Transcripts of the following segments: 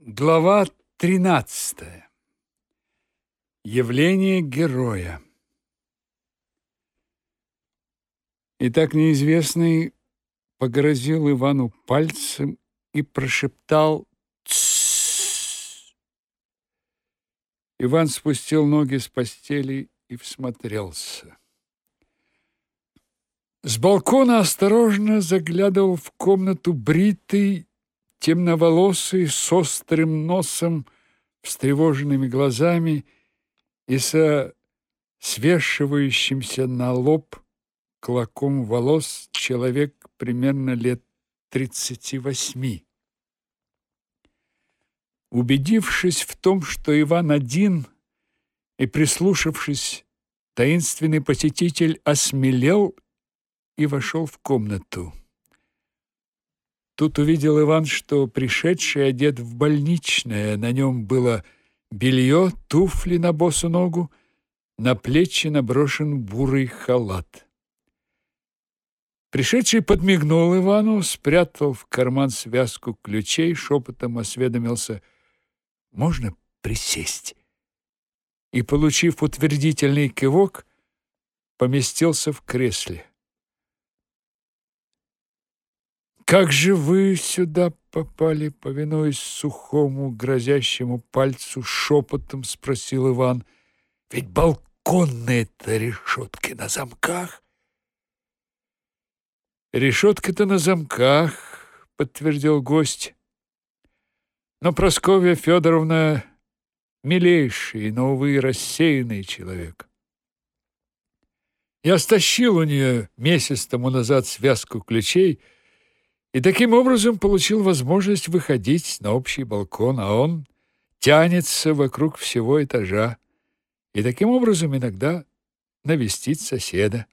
Глава 13. Явление героя. Итак, неизвестный погрозил Ивану пальцем и прошептал «Тссс». Иван спустил ноги с постели и всмотрелся. С балкона осторожно заглядывал в комнату бритый темноволосый, с острым носом, встревоженными глазами и со свешивающимся на лоб клоком волос человек примерно лет тридцати восьми. Убедившись в том, что Иван один, и прислушавшись, таинственный посетитель осмелел и вошел в комнату. Тут увидел Иван, что пришедший одет в больничное, на нем было белье, туфли на босу ногу, на плечи наброшен бурый халат. Пришедший подмигнул Ивану, спрятал в карман связку ключей, шепотом осведомился «Можно присесть?» И, получив утвердительный кивок, поместился в кресле. Как же вы сюда попали, повинуясь сухому, грозящему пальцу, шепотом спросил Иван. Ведь балконные-то решетки на замках. Решетки-то на замках, подтвердил гость. Но Просковья Федоровна милейший, но, увы, рассеянный человек. Я стащил у нее месяц тому назад связку ключей — и таким образом получил возможность выходить на общий балкон, а он тянется вокруг всего этажа и таким образом иногда навестить соседа.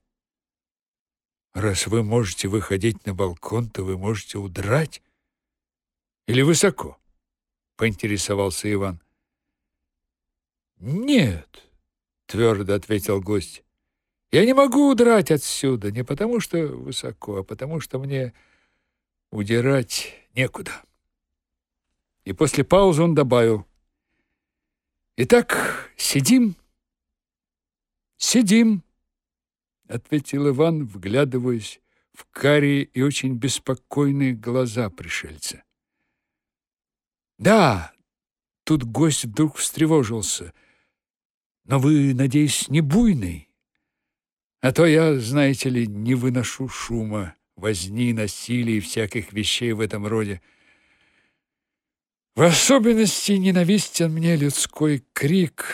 Раз вы можете выходить на балкон, то вы можете удрать или высоко? поинтересовался Иван. Нет, твердо ответил гость. Я не могу удрать отсюда не потому, что высоко, а потому что мне удирать некуда. И после паузы он добавил: "Итак, сидим, сидим", ответил Иван, вглядываясь в карие и очень беспокойные глаза пришельца. "Да", тут гость вдруг встревожился. "Но вы, надеюсь, не буйный? А то я, знаете ли, не выношу шума" возни, насилия и всяких вещей в этом роде. В особенности ненавистен мне людской крик,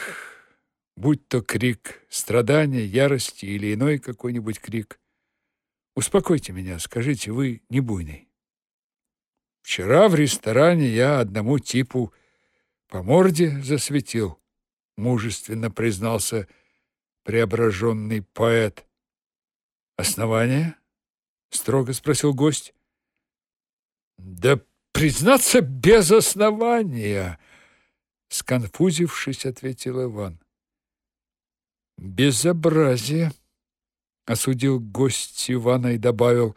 будь то крик страдания, ярости или иной какой-нибудь крик. Успокойте меня, скажите, вы не буйный. Вчера в ресторане я одному типу по морде засветил, мужественно признался преображенный поэт. Основание? Строго спросил гость. Да признаться без основания, сконфузившись, ответил Иван. Безобразие, осудил гость Ивана и добавил: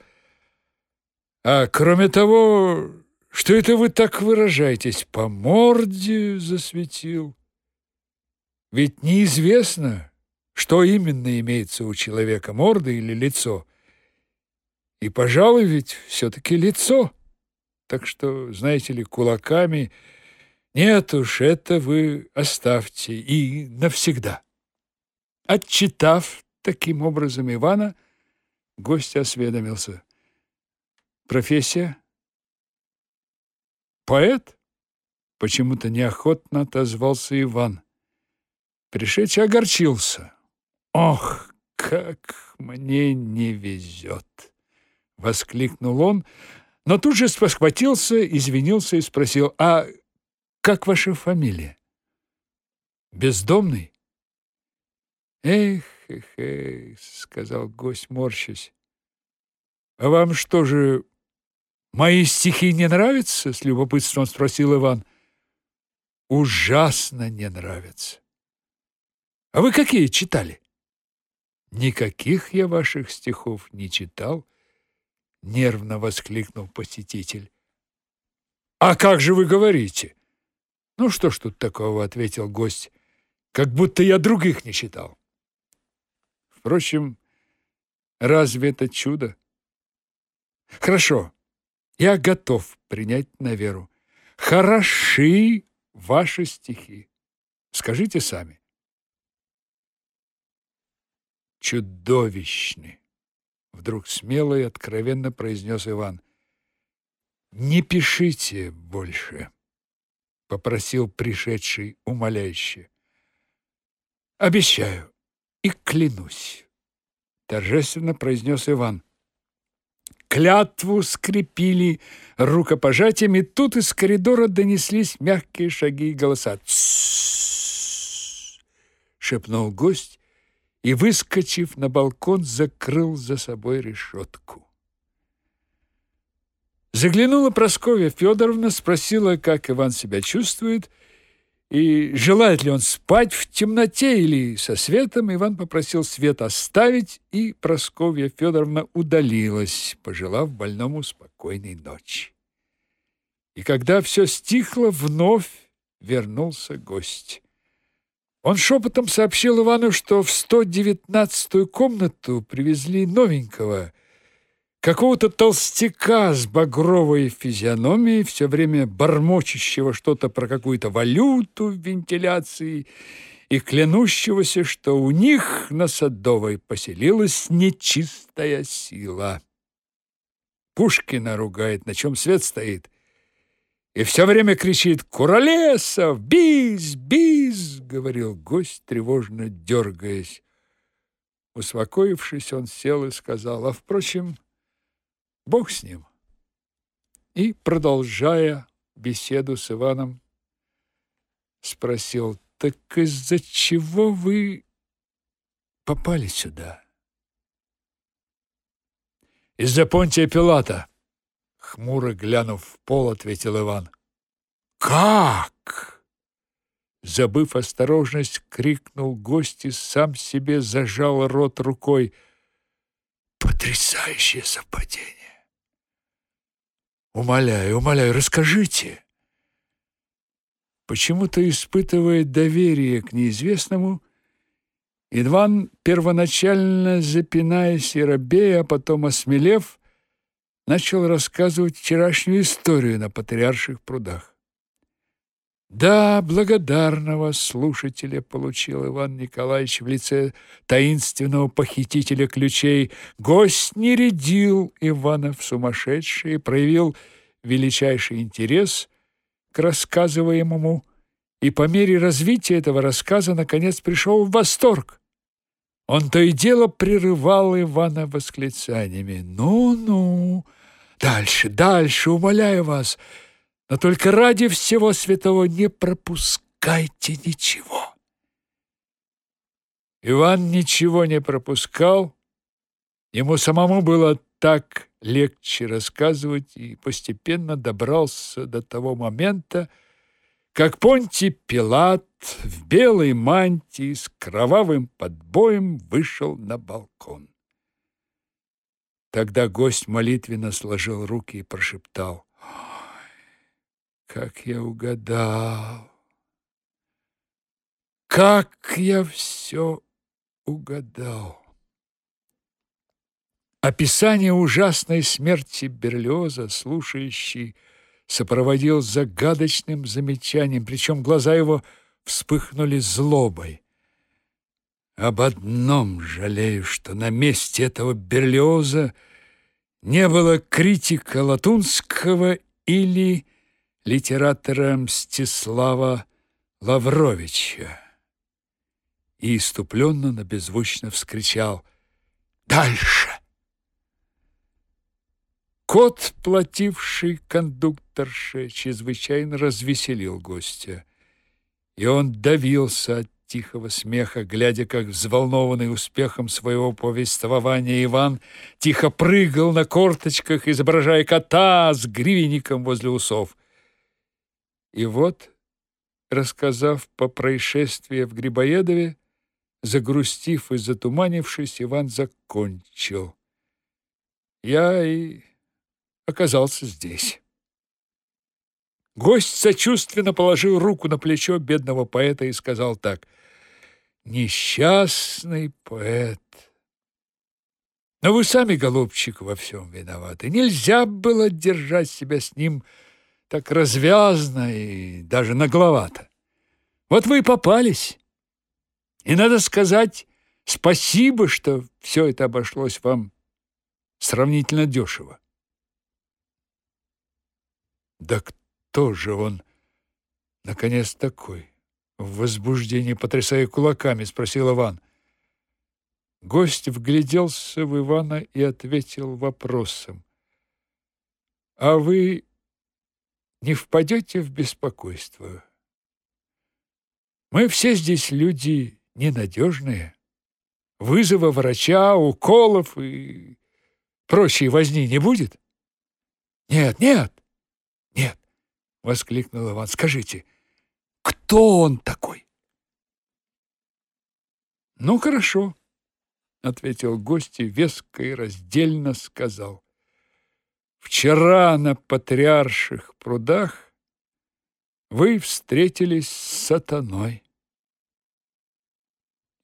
А кроме того, что это вы так выражаетесь, по морде засветил? Ведь неизвестно, что именно имеется у человека, морда или лицо. И, пожалуй, ведь все-таки лицо. Так что, знаете ли, кулаками... Нет уж, это вы оставьте и навсегда. Отчитав таким образом Ивана, гость осведомился. Профессия? Поэт? Почему-то неохотно отозвался Иван. Пришедший огорчился. Ох, как мне не везет! — воскликнул он, но тут же спохватился, извинился и спросил, «А как ваша фамилия?» «Бездомный?» «Эх, эх, эх», — сказал гость, морщась. «А вам что же, мои стихи не нравятся?» — с любопытством спросил Иван. «Ужасно не нравятся». «А вы какие читали?» «Никаких я ваших стихов не читал» нервно воскликнул посетитель. А как же вы говорите? Ну что ж тут такого, ответил гость. Как будто я других не читал. Впрочем, разве это чудо? Хорошо. Я готов принять на веру. Хороши ваши стихи. Скажите сами. Чудовищны, вдруг смело и откровенно произнес Иван. Не пишите больше, попросил пришедший умоляюще. Обещаю и клянусь, торжественно произнес Иван. Клятву скрепили рукопожатиями, тут из коридора донеслись мягкие шаги и голоса. шепнул гость и, выскочив на балкон, закрыл за собой решетку. Заглянула Прасковья Федоровна, спросила, как Иван себя чувствует, и желает ли он спать в темноте или со светом. Иван попросил свет оставить, и Прасковья Федоровна удалилась, пожелав больному спокойной ночи. И когда все стихло, вновь вернулся гость. Он шепотом сообщил Ивану, что в 119-ю комнату привезли новенького, какого-то толстяка с багровой физиономией, все время бормочущего что-то про какую-то валюту вентиляции и клянущегося, что у них на Садовой поселилась нечистая сила. Пушкина ругает, на чем свет стоит и все время кричит «Куролесов! Бис! Бис!» — говорил гость, тревожно дергаясь. Успокоившись, он сел и сказал, а, впрочем, Бог с ним. И, продолжая беседу с Иваном, спросил, так из-за чего вы попали сюда? Из-за Понтия Пилата. Хмуро глянув в пол, ответил Иван. «Как?» Забыв осторожность, крикнул гость и сам себе зажал рот рукой. «Потрясающее совпадение!» «Умоляю, умоляю, расскажите!» Почему-то испытывая доверие к неизвестному, Иван, первоначально запинаясь и робея, а потом осмелев, начал рассказывать вчерашнюю историю на Патриарших прудах. Да, благодарного слушателя получил Иван Николаевич в лице таинственного похитителя ключей. Гость не рядил Ивана в сумасшедшие, проявил величайший интерес к рассказываемому, и по мере развития этого рассказа наконец пришел в восторг. Он то и дело прерывал Ивана восклицаниями. «Ну-ну, дальше, дальше, умоляю вас, но только ради всего святого не пропускайте ничего». Иван ничего не пропускал. Ему самому было так легче рассказывать и постепенно добрался до того момента, как Понтий Пилат в белой мантии с кровавым подбоем вышел на балкон. Тогда гость молитвенно сложил руки и прошептал: "Как я угадал! Как я все угадал!" Описание ужасной смерти Берлиоза, слушающий сопроводил загадочным замечанием, причем глаза его вспыхнули злобой. Об одном жалею, что на месте этого Берлиоза не было критика Латунского или литератора Мстислава Лавровича. И иступленно, но беззвучно вскричал «Дальше!» Кот, плативший кондукторше, чрезвычайно развеселил гостя. И он давился от тихого смеха, глядя, как взволнованный успехом своего повествования Иван тихо прыгал на корточках, изображая кота с гривенником возле усов. И вот, рассказав по происшествию в Грибоедове, загрустив и затуманившись, Иван закончил. Я и оказался здесь. Гость сочувственно положил руку на плечо бедного поэта и сказал так: "Несчастный поэт, но вы сами, голубчик, во всем виноваты. Нельзя было держать себя с ним так развязно и даже нагловато. Вот вы и попались. И надо сказать спасибо, что все это обошлось вам сравнительно дешево. Да кто же он, наконец, такой? В возбуждении, потрясая кулаками, спросил Иван. Гость вгляделся в Ивана и ответил вопросом. «А вы не впадете в беспокойство? Мы все здесь люди ненадежные. Вызова врача, уколов и прочей возни не будет? Нет, нет, воскликнул Иван. Скажите, кто он такой? Ну, хорошо, ответил гость и веско и раздельно сказал. Вчера на патриарших прудах вы встретились с сатаной.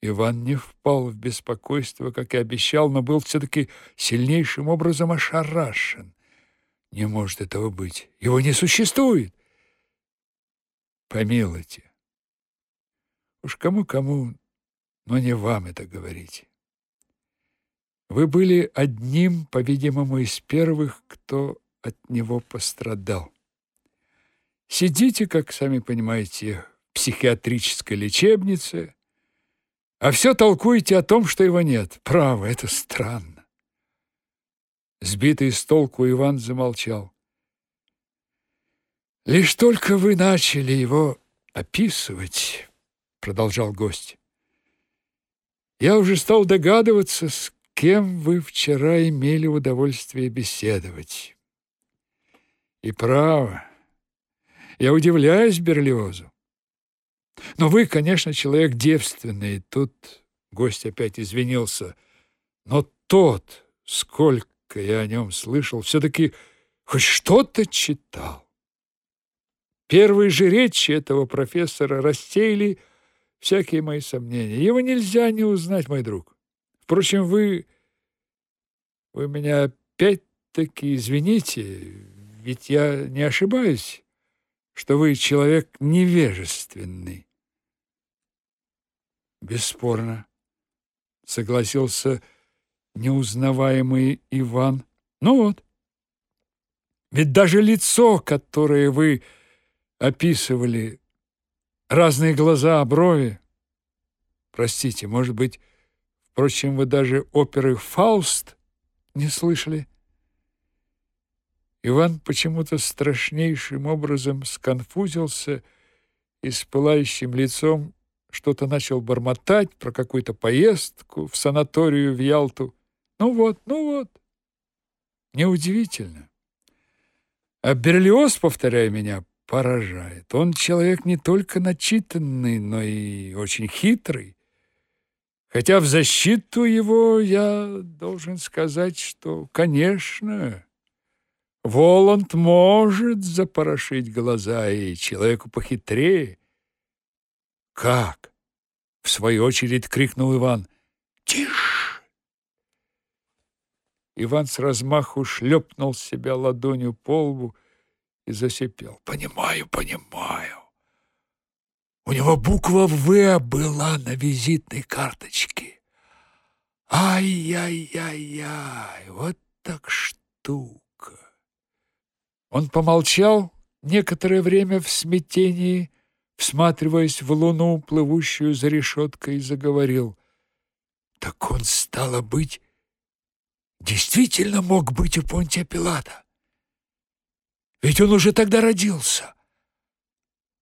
Иван не впал в беспокойство, как и обещал, но был все-таки сильнейшим образом ошарашен. Не может этого быть. Его не существует. Помилуйте. Уж кому-кому, но не вам это говорить. Вы были одним, по-видимому, из первых, кто от него пострадал. Сидите, как сами понимаете, в психиатрической лечебнице, а все толкуете о том, что его нет. Право, это странно. Сбитый с толку Иван замолчал. Лишь только вы начали его описывать, продолжал гость. Я уже стал догадываться, с кем вы вчера имели удовольствие беседовать. И право, я удивляюсь Берлиозу. Но вы, конечно, человек девственный. Тут гость опять извинился. Но тот, сколько я о нем слышал, все-таки хоть что-то читал. Первые же речи этого профессора рассеяли всякие мои сомнения. Его нельзя не узнать, мой друг. Впрочем, вы... Вы меня опять-таки извините, ведь я не ошибаюсь, что вы человек невежественный. Бесспорно, согласился неузнаваемый Иван. Ну вот. Ведь даже лицо, которое вы описывали, разные глаза, брови. Простите, может быть, впрочем, вы даже оперы Фауст не слышали? Иван почему-то страшнейшим образом сконфузился и с пылающим лицом что-то начал бормотать про какую-то поездку в санаторию в Ялту. Ну вот, ну вот. Неудивительно. А Берлиоз, повторяя меня, поражает. Он человек не только начитанный, но и очень хитрый. Хотя в защиту его я должен сказать, что, конечно, Воланд может запорошить глаза и человеку похитрее, как? В свою очередь крикнул Иван. Тише! Иван с размаху шлепнул себя ладонью по лбу и засипел. Понимаю, понимаю. У него буква В была на визитной карточке. Ай-яй-яй-яй, вот так штука. Он помолчал некоторое время в смятении, всматриваясь в луну, плывущую за решеткой, заговорил. Так он, стало быть, действительно мог быть у Понтия Пилата. Ведь он уже тогда родился,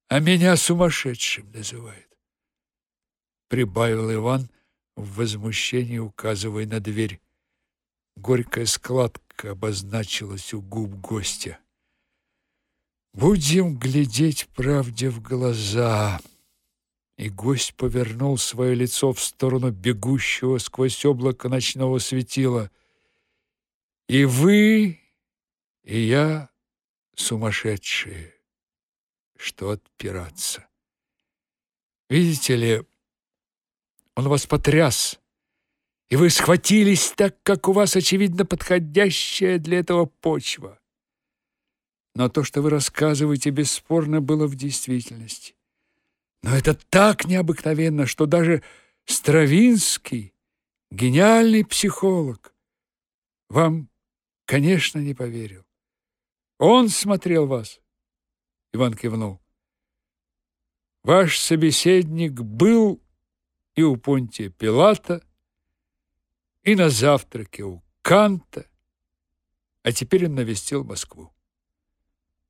а меня сумасшедшим называет. Прибавил Иван в возмущении, указывая на дверь. Горькая складка обозначилась у губ гостя. Будем глядеть правде в глаза. И гость повернул свое лицо в сторону бегущего сквозь облако ночного светила. И вы, и я сумасшедшие, что отпираться. Видите ли, он вас потряс, и вы схватились так, как у вас, очевидно, подходящая для этого почва. Но то, что вы рассказываете, бесспорно было в действительности. Но это так необыкновенно, что даже Стравинский, гениальный психолог, вам, конечно, не поверил. Он смотрел вас. Иван кивнул. Ваш собеседник был и у Понтия Пилата, и на завтраке у Канта, а теперь он навестил Москву.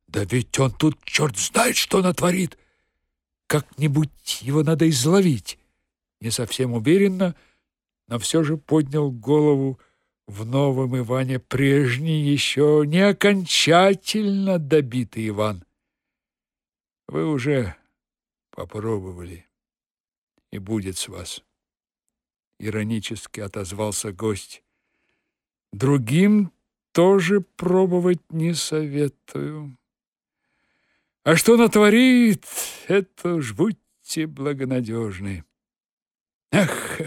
Да ведь он тут черт знает, что натворит. Как-нибудь его надо изловить. Не совсем уверенно, но все же поднял голову в новом Иване прежний, еще не окончательно добитый Иван. Вы уже попробовали, и будет с вас. Иронически отозвался гость. Другим тоже пробовать не советую. А что натворит, это уж будьте благонадежны. Ах,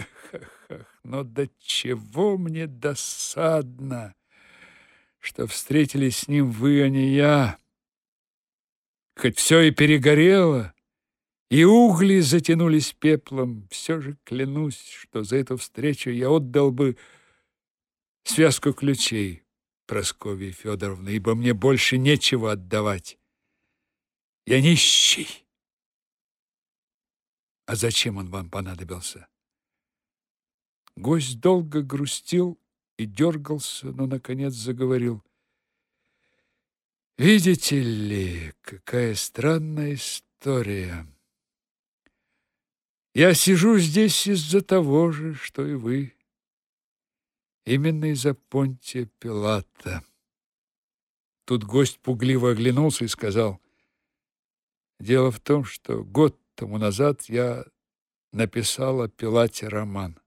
но до чего мне досадно, что встретились с ним вы, а не я. Хоть все и перегорело, и угли затянулись пеплом, все же клянусь, что за эту встречу я отдал бы связку ключей Прасковьи Федоровны, ибо мне больше нечего отдавать. Я нищий. А зачем он вам понадобился? Гость долго грустил и дергался, но, наконец, заговорил. Видите ли, какая странная история. Я сижу здесь из-за того же, что и вы. Именно из-за Понтия Пилата. Тут гость пугливо оглянулся и сказал, «Дело в том, что год тому назад я написал о Пилате роман».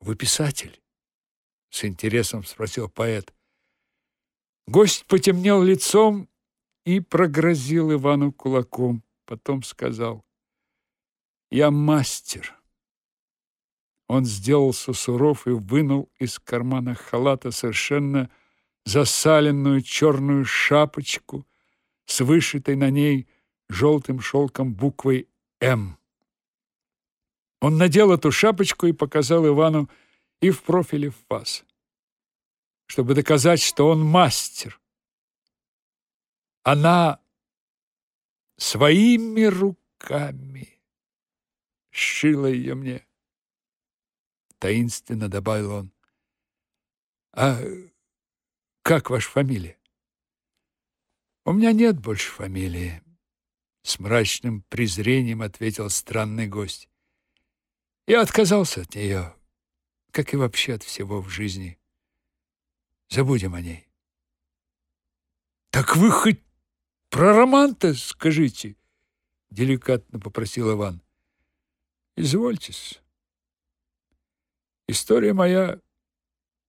«Вы писатель?» — с интересом спросил поэт. Гость потемнел лицом и прогрозил Ивану кулаком. Потом сказал, «Я мастер». Он сделался суров и вынул из кармана халата совершенно засаленную черную шапочку с вышитой на ней желтым шелком буквой «М». Он надел эту шапочку и показал Ивану и в профиле в фас чтобы доказать, что он мастер. Она своими руками сшила ее мне. Таинственно добавил он. А как ваша фамилия? У меня нет больше фамилии. С мрачным презрением ответил странный гость. Я отказался от нее, как и вообще от всего в жизни. Забудем о ней. Так вы хоть про роман-то скажите, деликатно попросил Иван. Извольтесь. История моя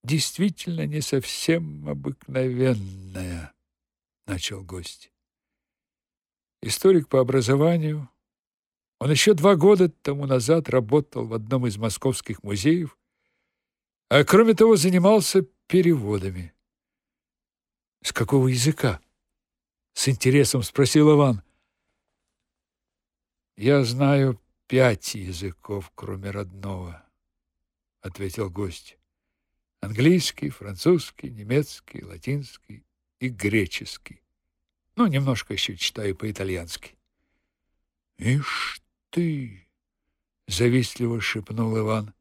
действительно не совсем обыкновенная, начал гость. Историк по образованию, он еще два года тому назад работал в одном из московских музеев, а кроме того занимался переводами. С какого языка? С интересом спросил Иван. Я знаю пять языков, кроме родного, ответил гость. Английский, французский, немецкий, латинский и греческий. Ну, немножко еще читаю по-итальянски. Ишь ты, завистливо шепнул Иван.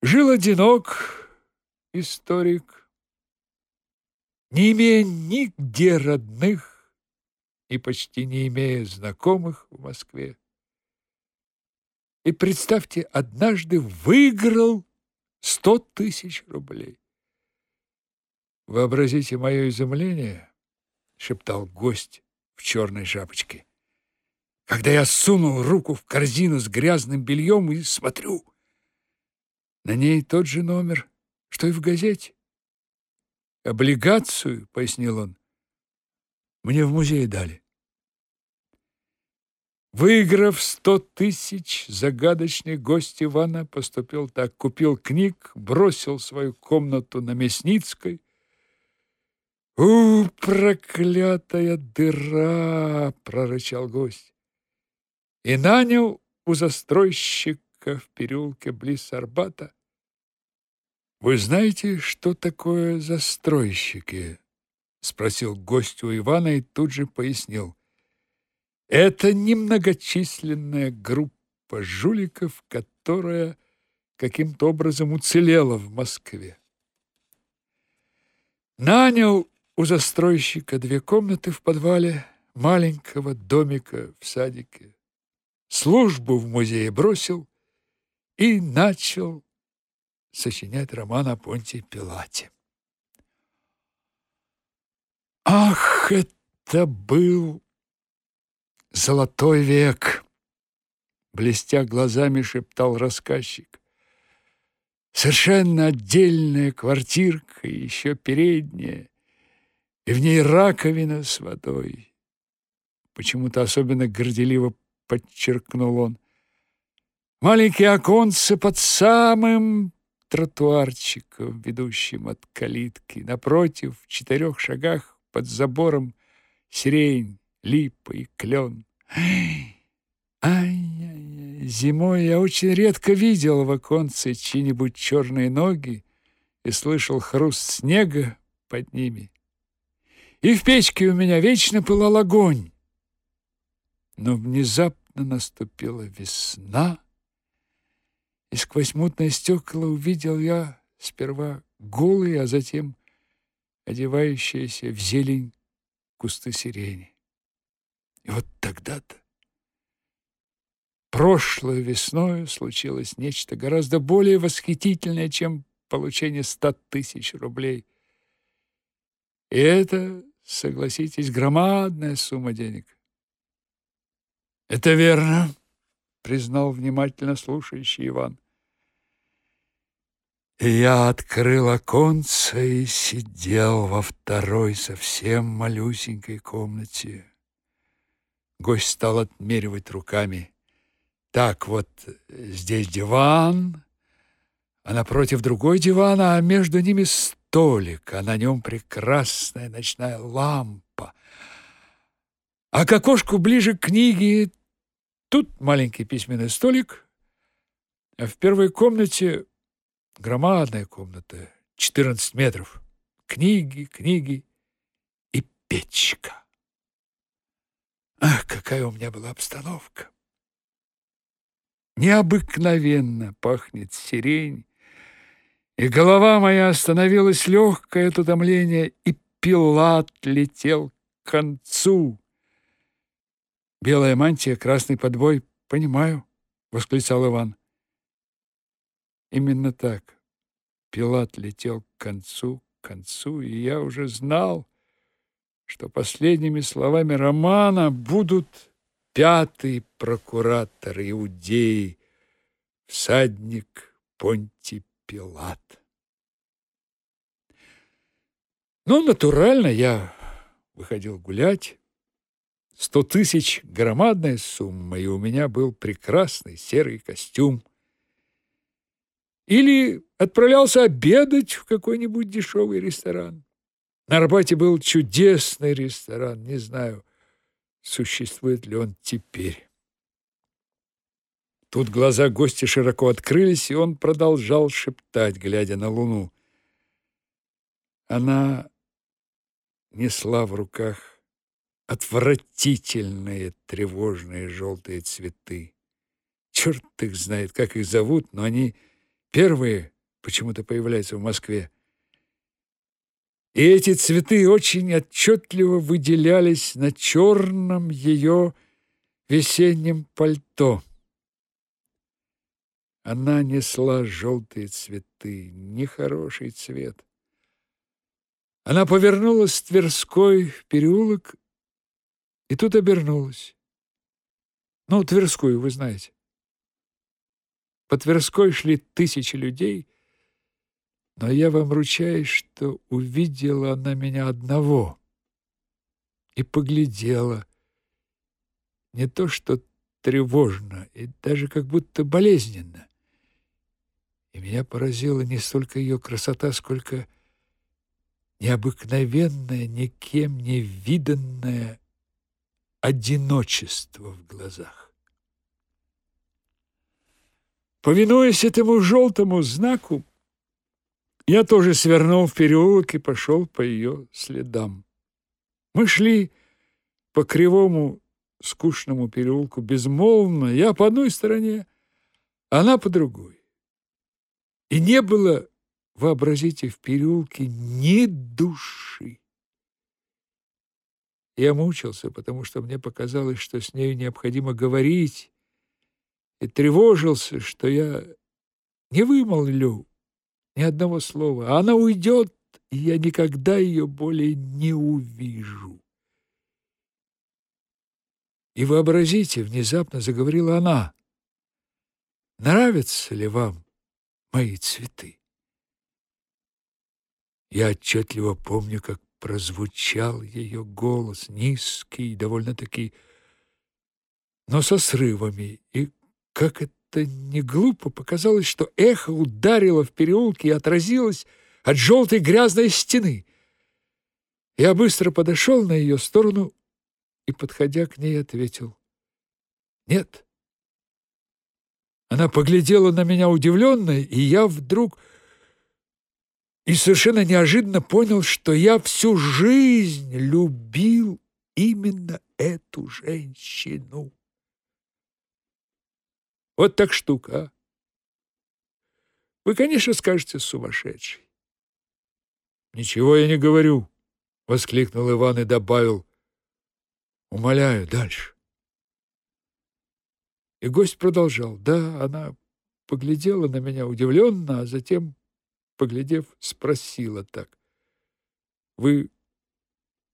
Жил одинок, историк, не имея нигде родных и почти не имея знакомых в Москве. И представьте, однажды выиграл сто тысяч рублей. Вообразите мое изумление, шептал гость в черной шапочке. Когда я сунул руку в корзину с грязным бельем и смотрю, на ней тот же номер что и в газете. Облигацию, пояснил он. мне в музей дали. Выиграв сто тысяч, загадочный гость Ивана поступил так. Купил книг, бросил свою комнату на Мясницкой. «У, проклятая дыра!» — прорычал гость. И нанял у застройщика в переулке близ Арбата. «Вы знаете, что такое застройщики?» — спросил гость у Ивана и тут же пояснил. Это немногочисленная группа жуликов, которая каким-то образом уцелела в Москве. Нанял у застройщика две комнаты в подвале маленького домика в садике. Службу в музее бросил и начал сочинять роман о Понтии Пилате. Ах, это был Золотой век, блестя глазами, шептал рассказчик. Совершенно отдельная квартирка, еще передняя, и в ней раковина с водой. Почему-то особенно горделиво подчеркнул он. Маленькие оконцы под самым тротуарчиком, ведущим от калитки. Напротив, в четырех шагах под забором сирень липа и клен. Ай-яй-яй, зимой я очень редко видел в оконце чьи-нибудь черные ноги и слышал хруст снега под ними. И в печке у меня вечно пылал огонь. Но внезапно наступила весна, и сквозь мутное стекла увидел я сперва голые, а затем одевающиеся в зелень кусты сирени. И вот тогда-то, прошлой весной, случилось нечто гораздо более восхитительное, чем получение ста тысяч рублей. И это, согласитесь, громадная сумма денег. Это верно, признал внимательно слушающий Иван. Я открыл оконце и сидел во второй совсем малюсенькой комнате. Гость стал отмеривать руками. Так вот, здесь диван, а напротив другой диван, а между ними столик, а на нем прекрасная ночная лампа. А к окошку ближе книги. Тут маленький письменный столик, а в первой комнате громадная комната, 14 метров. Книги, книги и печка. Ах, какая у меня была обстановка! Необыкновенно пахнет сирень, и голова моя остановилась легкое от утомления, и Пилат летел к концу. Белая мантия, красный подбой, понимаю, восклицал Иван. Именно так. Пилат летел к концу, к концу, и я уже знал, что последними словами романа будут пятый прокуратор Иудеи, всадник Понтий Пилат. Ну, натурально, я выходил гулять. Сто тысяч — громадная сумма, и у меня был прекрасный серый костюм. Или отправлялся обедать в какой-нибудь дешевый ресторан. На Арбате был чудесный ресторан, не знаю, существует ли он теперь. Тут глаза гостя широко открылись, и он продолжал шептать, глядя на луну. Она несла в руках отвратительные тревожные желтые цветы. Черт их знает, как их зовут, но они первые почему-то появляются в Москве. И эти цветы очень отчетливо выделялись на черном ее весеннем пальто. Она несла желтые цветы, нехороший цвет. Она повернулась с Тверской переулок и тут обернулась. Ну, Тверскую вы знаете. По Тверской шли тысячи людей, но я вам ручаюсь, что увидела она меня одного. и поглядела. Не то что тревожно, и даже как будто болезненно. И меня поразила не столько ее красота, сколько необыкновенное, никем не виданное одиночество в глазах. Повинуясь этому желтому знаку, я тоже свернул в переулок и пошел по ее следам. Мы шли по кривому скучному переулку безмолвно, я по одной стороне, она по другой. И не было, вообразите, в переулке ни души. Я мучился, потому что мне показалось, что с нею необходимо говорить, и тревожился, что я не вымолвлю ни одного слова, а она уйдет, и я никогда ее более не увижу. И вообразите, внезапно заговорила она. Нравятся ли вам мои цветы? Я отчетливо помню, как прозвучал ее голос, низкий, довольно-таки, но со срывами, и как это не глупо показалось, что эхо ударило в переулке и отразилось от желтой грязной стены. Я быстро подошел на ее сторону и, подходя к ней, ответил «Нет». Она поглядела на меня удивленно, и я вдруг и совершенно неожиданно понял, что я всю жизнь любил именно эту женщину. Вот так штука, а? Вы, конечно, скажете сумасшедший. Ничего я не говорю, воскликнул Иван и добавил: Умоляю, дальше. И гость продолжал. Да, она поглядела на меня удивленно, а затем, поглядев, спросила так. Вы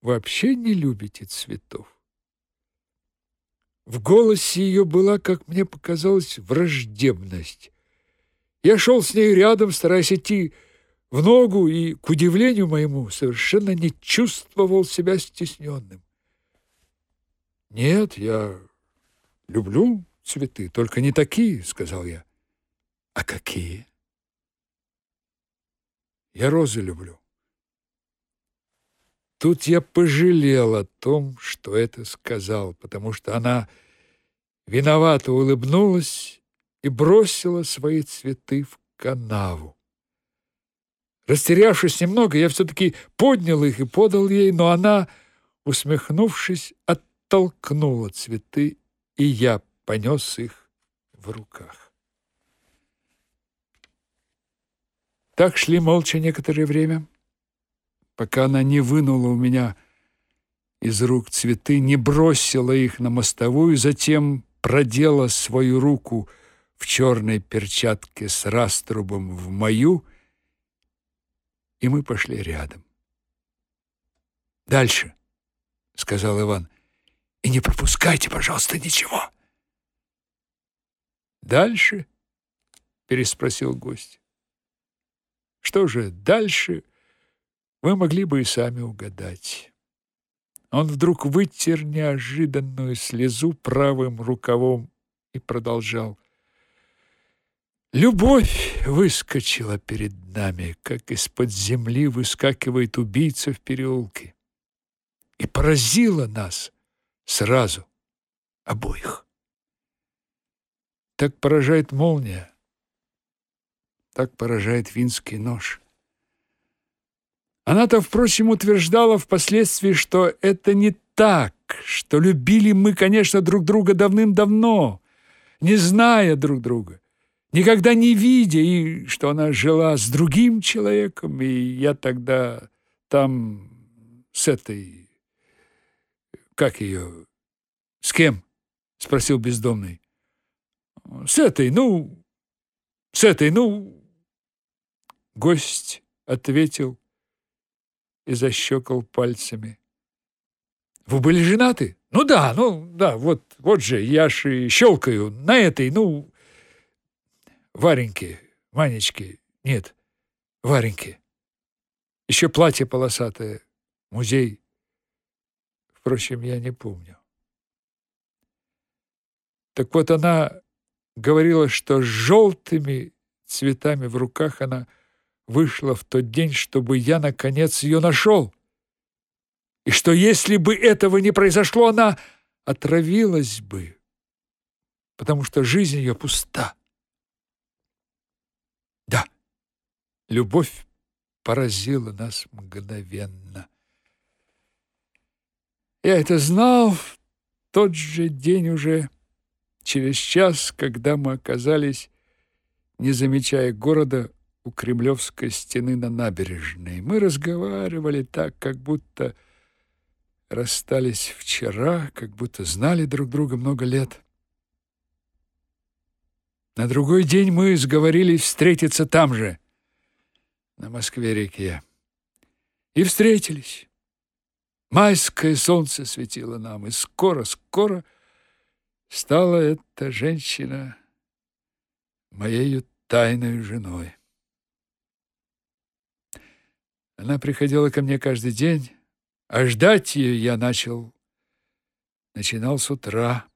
вообще не любите цветов? В голосе ее была, как мне показалось, враждебность. Я шел с ней рядом, стараясь идти в ногу, и, к удивлению моему, совершенно не чувствовал себя стесненным. Нет, я люблю цветы, только не такие, сказал я. А какие? Я розы люблю. Тут я пожалел о том, что это сказал, потому что она виновато улыбнулась и бросила свои цветы в канаву. Растерявшись немного, я все-таки поднял их и подал ей, но она, усмехнувшись, от толкнула цветы, и я понес их в руках. Так шли молча некоторое время, пока она не вынула у меня из рук цветы, не бросила их на мостовую, затем продела свою руку в черной перчатке с раструбом в мою, и мы пошли рядом. «Дальше», — сказал Иван, и не пропускайте, пожалуйста, ничего. Дальше? переспросил гость. Что же, дальше вы могли бы и сами угадать. Он вдруг вытер неожиданную слезу правым рукавом и продолжал. Любовь выскочила перед нами, как из-под земли выскакивает убийца в переулке, и поразила нас Сразу. Обоих. Так поражает молния. Так поражает винский нож. Она-то, впрочем, утверждала впоследствии, что это не так, что любили мы, конечно, друг друга давным-давно, не зная друг друга, никогда не видя, и что она жила с другим человеком, и я тогда там с этой как ее? С кем? спросил бездомный. С этой, ну, с этой, ну. Гость ответил и защекал пальцами. Вы были женаты? Ну да, ну да, вот, вот же, я же щелкаю на этой, ну, Вареньке, Манечке, нет, Вареньке. Еще платье полосатое, музей Впрочем, я не помню. Так вот она говорила, что с желтыми цветами в руках она вышла в тот день, чтобы я, наконец, ее нашел. И что если бы этого не произошло, она отравилась бы, потому что жизнь ее пуста. Да, любовь поразила нас мгновенно. Я это знал в тот же день уже, через час, когда мы оказались, не замечая города, у Кремлевской стены на набережной. Мы разговаривали так, как будто расстались вчера, как будто знали друг друга много лет. На другой день мы сговорились встретиться там же, на Москве-реке. И встретились. Майское солнце светило нам, и скоро-скоро стала эта женщина моей тайной женой. Она приходила ко мне каждый день, а ждать ее я начал начинал с утра.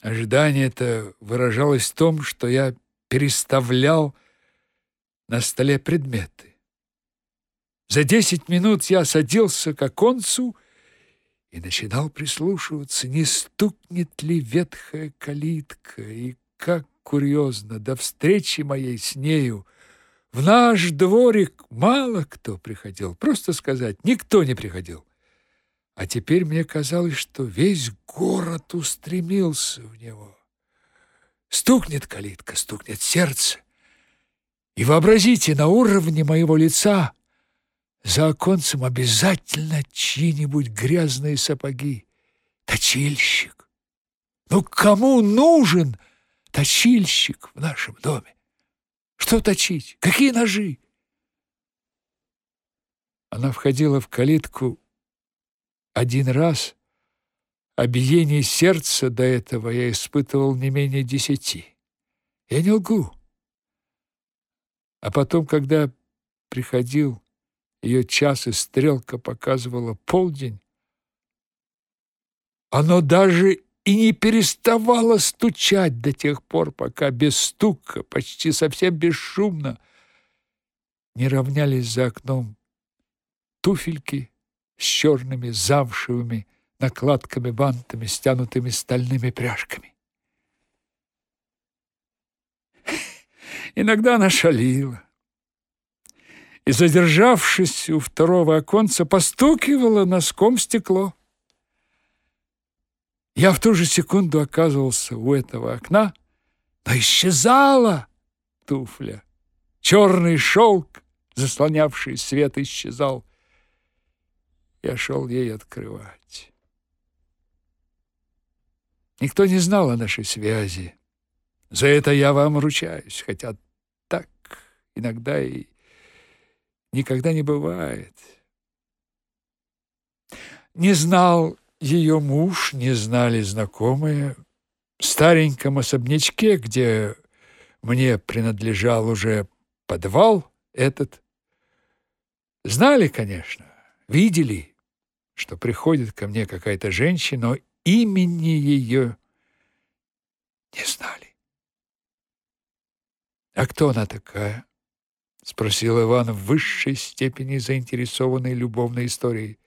Ожидание это выражалось в том, что я переставлял на столе предметы. За десять минут я садился к оконцу и начинал прислушиваться, не стукнет ли ветхая калитка, и как курьезно, до встречи моей с нею в наш дворик мало кто приходил, просто сказать, никто не приходил. А теперь мне казалось, что весь город устремился в него. Стукнет калитка, стукнет сердце. И вообразите, на уровне моего лица за оконцем обязательно чьи-нибудь грязные сапоги. Точильщик. Ну кому нужен точильщик в нашем доме? Что точить? Какие ножи? Она входила в калитку один раз, а биение сердца до этого я испытывал не менее десяти. Я не лгу. А потом, когда приходил ее час и стрелка показывала полдень, оно даже и не переставала стучать до тех пор, пока без стука, почти совсем бесшумно, не равнялись за окном туфельки с черными завшивыми накладками-бантами, стянутыми стальными пряжками. Иногда она шалила и, задержавшись у второго оконца, постукивала носком стекло. Я в ту же секунду оказывался у этого окна, но исчезала туфля. Черный шелк, заслонявший свет, исчезал. Я шел ей открывать. Никто не знал о нашей связи. За это я вам ручаюсь, хотя так иногда и никогда не бывает. Не знал ее муж не знали знакомые. В стареньком особнячке, где мне принадлежал уже подвал этот, знали, конечно, видели, что приходит ко мне какая-то женщина, но имени ее не знали. «А кто она такая?» — спросил Иван в высшей степени заинтересованный любовной историей.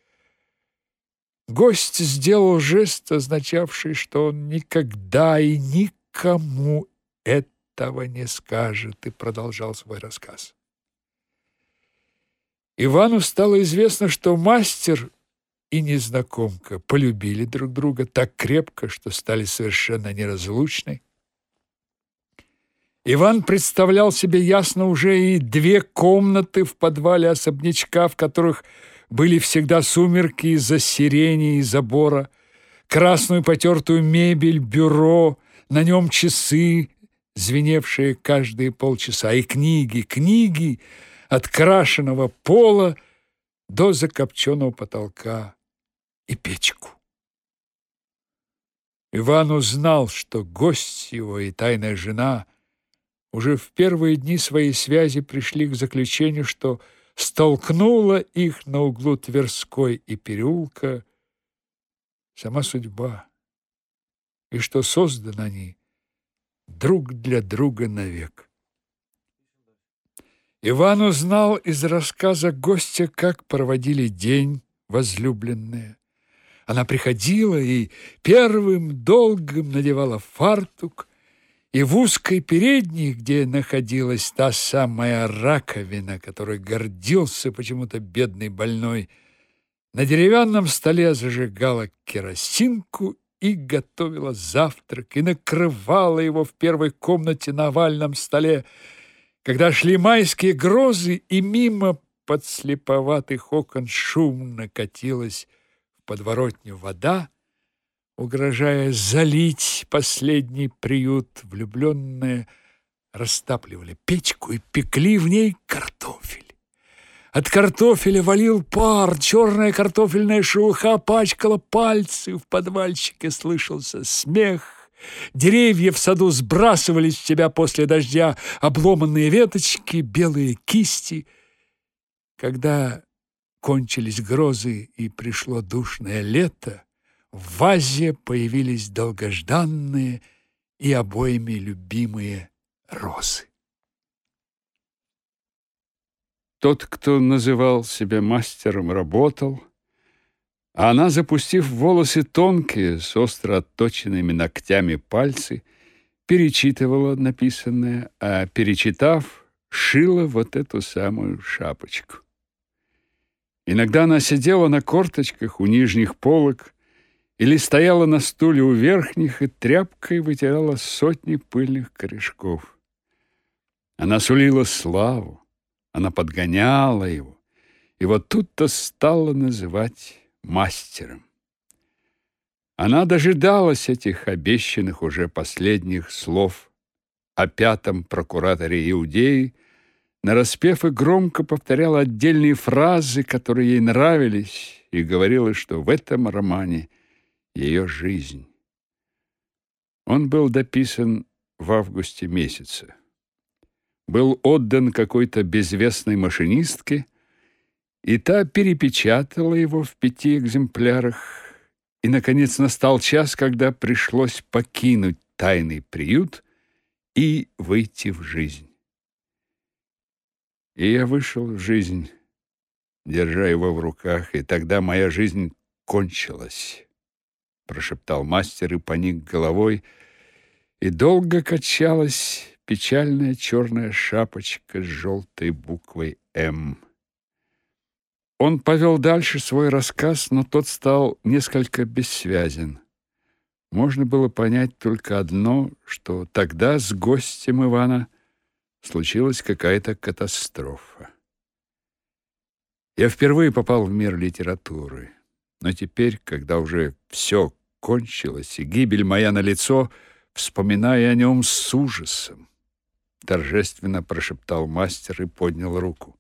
Гость сделал жест, означавший, что он никогда и никому этого не скажет, и продолжал свой рассказ. Ивану стало известно, что мастер и незнакомка полюбили друг друга так крепко, что стали совершенно неразлучны. Иван представлял себе ясно уже и две комнаты в подвале особнячка, в которых были всегда сумерки из-за сирени и забора, красную потертую мебель, бюро, на нем часы, звеневшие каждые полчаса, и книги, книги от крашеного пола до закопченного потолка и печку. Иван узнал, что гость его и тайная жена уже в первые дни своей связи пришли к заключению, что столкнула их на углу Тверской и переулка сама судьба, и что созданы они друг для друга навек. Иван узнал из рассказа гостя, как проводили день возлюбленные. Она приходила и первым долгом надевала фартук, и в узкой передней, где находилась та самая раковина, которой гордился почему-то бедный больной, на деревянном столе зажигала керосинку и готовила завтрак, и накрывала его в первой комнате на овальном столе. Когда шли майские грозы, и мимо подслеповатых окон шумно катилась в подворотню вода, угрожая залить последний приют, влюбленные растапливали печку и пекли в ней картофель. От картофеля валил пар, черная картофельная шелуха пачкала пальцы, в подвальчике слышался смех. Деревья в саду сбрасывали с себя после дождя обломанные веточки, белые кисти. Когда кончились грозы и пришло душное лето, в вазе появились долгожданные и обоими любимые розы. Тот, кто называл себя мастером, работал, а она, запустив в волосы тонкие, с остро отточенными ногтями пальцы, перечитывала написанное, а перечитав, шила вот эту самую шапочку. Иногда она сидела на корточках у нижних полок, или стояла на стуле у верхних и тряпкой вытирала сотни пыльных корешков. Она сулила славу, она подгоняла его, и вот тут-то стала называть мастером. Она дожидалась этих обещанных уже последних слов о пятом прокураторе Иудеи, нараспев и громко повторяла отдельные фразы, которые ей нравились, и говорила, что в этом романе – ее жизнь. Он был дописан в августе месяце. Был отдан какой-то безвестной машинистке, и та перепечатала его в пяти экземплярах. И, наконец, настал час, когда пришлось покинуть тайный приют и выйти в жизнь. И я вышел в жизнь, держа его в руках, и тогда моя жизнь кончилась прошептал мастер и поник головой, и долго качалась печальная черная шапочка с желтой буквой «М». Он повел дальше свой рассказ, но тот стал несколько бессвязен. Можно было понять только одно, что тогда с гостем Ивана случилась какая-то катастрофа. Я впервые попал в мир литературы, но теперь, когда уже все кончилась, и гибель моя на лицо, вспоминая о нем с ужасом. Торжественно прошептал мастер и поднял руку.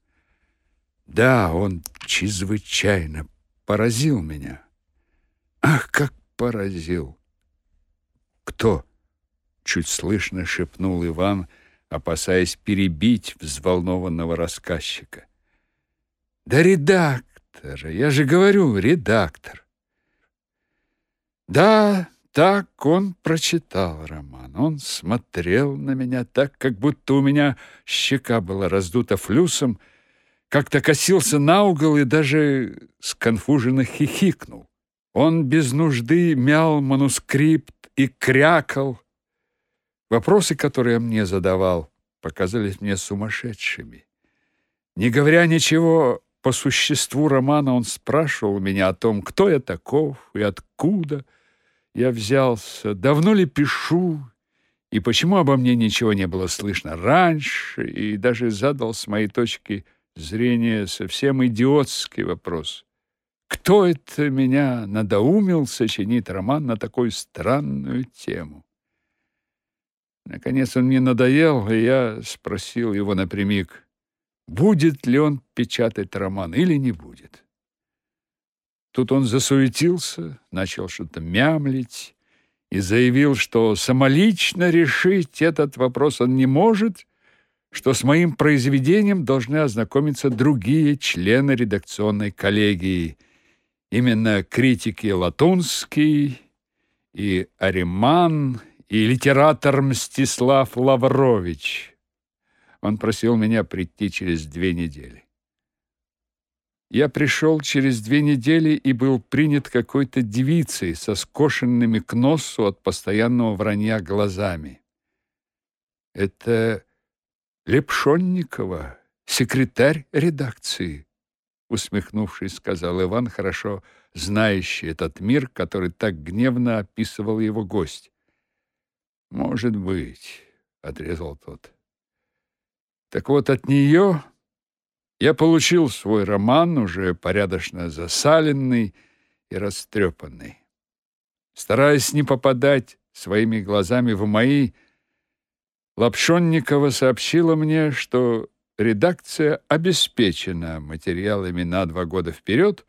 Да, он чрезвычайно поразил меня. Ах, как поразил! Кто? Чуть слышно шепнул Иван, опасаясь перебить взволнованного рассказчика. Да редактор, я же говорю, редактор. Да, так он прочитал роман. Он смотрел на меня так, как будто у меня щека была раздута флюсом, как-то косился на угол и даже сконфуженно хихикнул. Он без нужды мял манускрипт и крякал. Вопросы, которые мне задавал, показались мне сумасшедшими. Не говоря ничего по существу романа, он спрашивал меня о том, кто я таков и откуда — я взялся, давно ли пишу, и почему обо мне ничего не было слышно раньше, и даже задал с моей точки зрения совсем идиотский вопрос. Кто это меня надоумил сочинить роман на такую странную тему? Наконец он мне надоел, и я спросил его напрямик, будет ли он печатать роман или не будет. Тут он засуетился, начал что-то мямлить и заявил, что самолично решить этот вопрос он не может, что с моим произведением должны ознакомиться другие члены редакционной коллегии. Именно критики Латунский и Ариман, и литератор Мстислав Лаврович. Он просил меня прийти через две недели. Я пришел через две недели и был принят какой-то девицей со скошенными к носу от постоянного вранья глазами. Это Лепшонникова, секретарь редакции, усмехнувшись, сказал Иван, хорошо знающий этот мир, который так гневно описывал его гость. Может быть, отрезал тот. Так вот от нее я получил свой роман, уже порядочно засаленный и растрепанный. Стараясь не попадать своими глазами в мои, Лапшонникова сообщила мне, что редакция обеспечена материалами на два года вперед,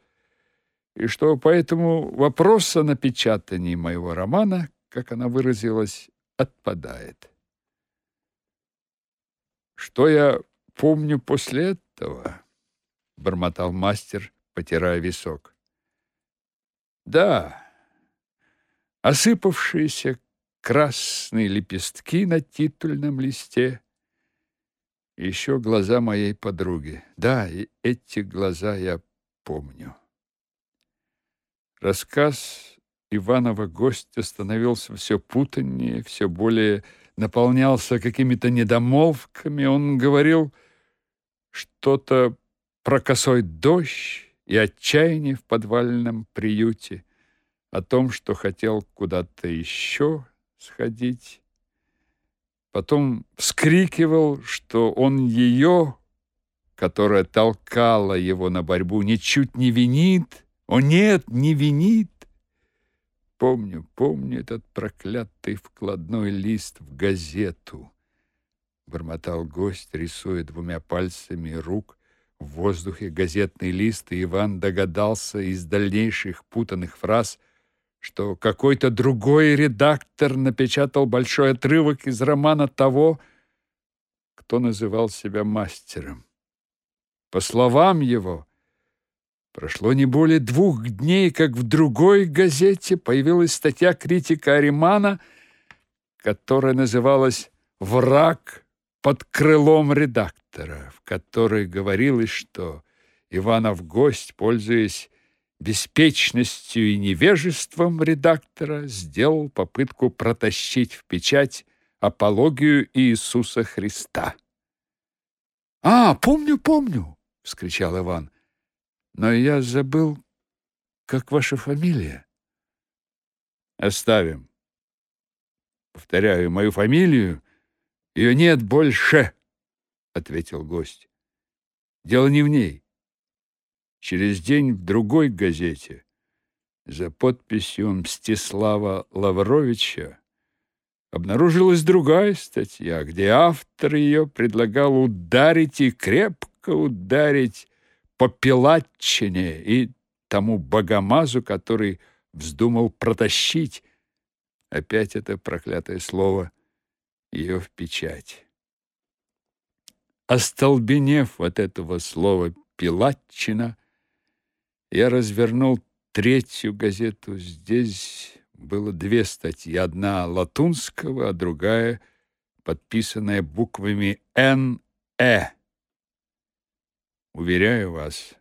и что поэтому вопрос о напечатании моего романа, как она выразилась, отпадает. Что я помню после этого, бормотал мастер, потирая висок. Да, осыпавшиеся красные лепестки на титульном листе, еще глаза моей подруги. Да, и эти глаза я помню. Рассказ Иванова гостя становился все путаннее, все более наполнялся какими-то недомолвками. Он говорил что-то про косой дождь и отчаяние в подвальном приюте, о том, что хотел куда-то еще сходить. Потом вскрикивал, что он ее, которая толкала его на борьбу, ничуть не винит. О нет, не винит. Помню, помню этот проклятый вкладной лист в газету. Бормотал гость, рисуя двумя пальцами рук в воздухе газетный лист, и Иван догадался из дальнейших путанных фраз, что какой-то другой редактор напечатал большой отрывок из романа того, кто называл себя мастером. По словам его, Прошло не более двух дней, как в другой газете появилась статья критика Аримана, которая называлась «Враг под крылом редактора», в которой говорилось, что Иванов гость, пользуясь беспечностью и невежеством редактора, сделал попытку протащить в печать апологию Иисуса Христа. «А, помню, помню!» — вскричал Иван. Но я забыл, как ваша фамилия. Оставим. Повторяю, мою фамилию ее нет больше, ответил гость. Дело не в ней. Через день в другой газете за подписью Мстислава Лавровича обнаружилась другая статья, где автор ее предлагал ударить и крепко ударить по Пилатчине и тому богомазу, который вздумал протащить опять это проклятое слово ее в печать. Остолбенев от этого слова Пилатчина, я развернул третью газету. Здесь было две статьи, одна латунского, а другая подписанная буквами Н.Э. Уверяю вас,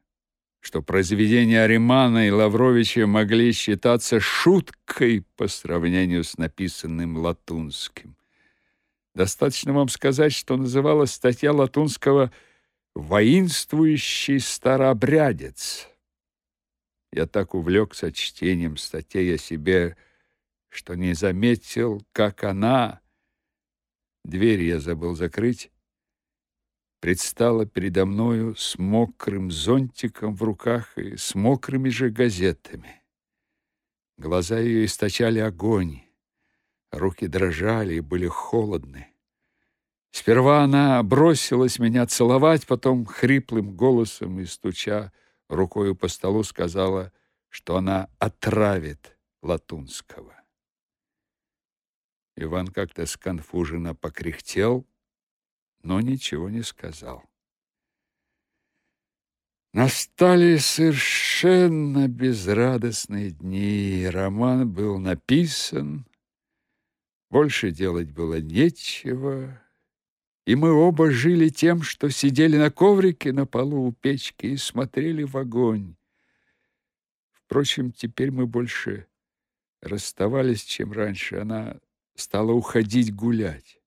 что произведения Аримана и Лавровича могли считаться шуткой по сравнению с написанным Латунским. Достаточно вам сказать, что называлась статья Латунского «Воинствующий старообрядец». Я так увлекся чтением статей о себе, что не заметил, как она... Дверь я забыл закрыть предстала передо мною с мокрым зонтиком в руках и с мокрыми же газетами. Глаза ее источали огонь, руки дрожали и были холодны. Сперва она бросилась меня целовать, потом хриплым голосом и стуча рукою по столу сказала, что она отравит Латунского. Иван как-то сконфуженно покряхтел, но ничего не сказал. Настали совершенно безрадостные дни. Роман был написан, больше делать было нечего, и мы оба жили тем, что сидели на коврике на полу у печки и смотрели в огонь. Впрочем, теперь мы больше расставались, чем раньше. Она стала уходить гулять.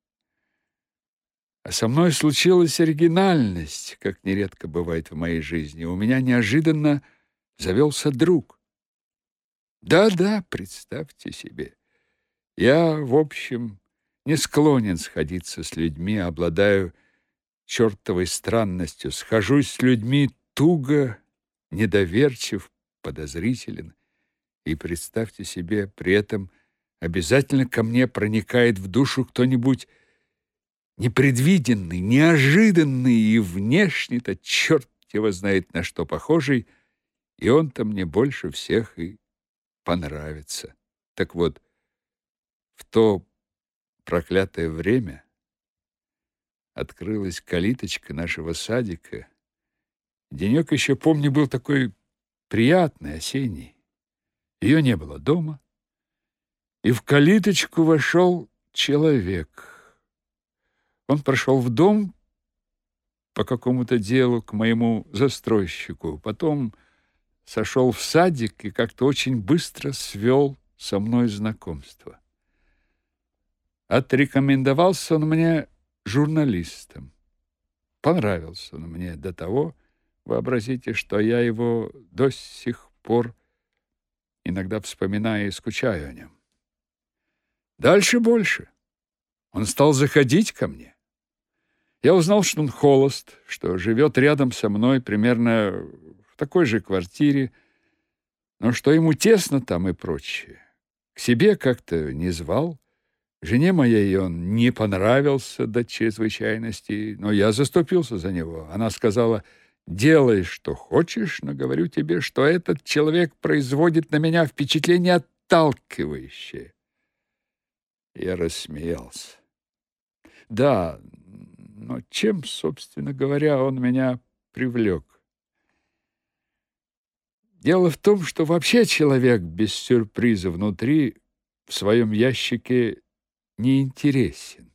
А со мной случилась оригинальность, как нередко бывает в моей жизни. У меня неожиданно завелся друг. Да-да, представьте себе. Я, в общем, не склонен сходиться с людьми, обладаю чертовой странностью, схожусь с людьми туго, недоверчив, подозрителен. И представьте себе, при этом обязательно ко мне проникает в душу кто-нибудь непредвиденный, неожиданный и внешне-то черт его знает на что похожий, и он-то мне больше всех и понравится. Так вот, в то проклятое время открылась калиточка нашего садика. Денек еще, помню, был такой приятный, осенний. Ее не было дома, и в калиточку вошел человек — он прошел в дом по какому-то делу к моему застройщику, потом сошел в садик и как-то очень быстро свел со мной знакомство. Отрекомендовался он мне журналистом. Понравился он мне до того, вообразите, что я его до сих пор иногда вспоминаю и скучаю о нем. Дальше больше. Он стал заходить ко мне. Я узнал, что он холост, что живет рядом со мной примерно в такой же квартире, но что ему тесно там и прочее. К себе как-то не звал. Жене моей он не понравился до чрезвычайности, но я заступился за него. Она сказала, «Делай, что хочешь, но говорю тебе, что этот человек производит на меня впечатление отталкивающее». Я рассмеялся. Да, но чем, собственно говоря, он меня привлек? Дело в том, что вообще человек без сюрприза внутри в своем ящике не интересен.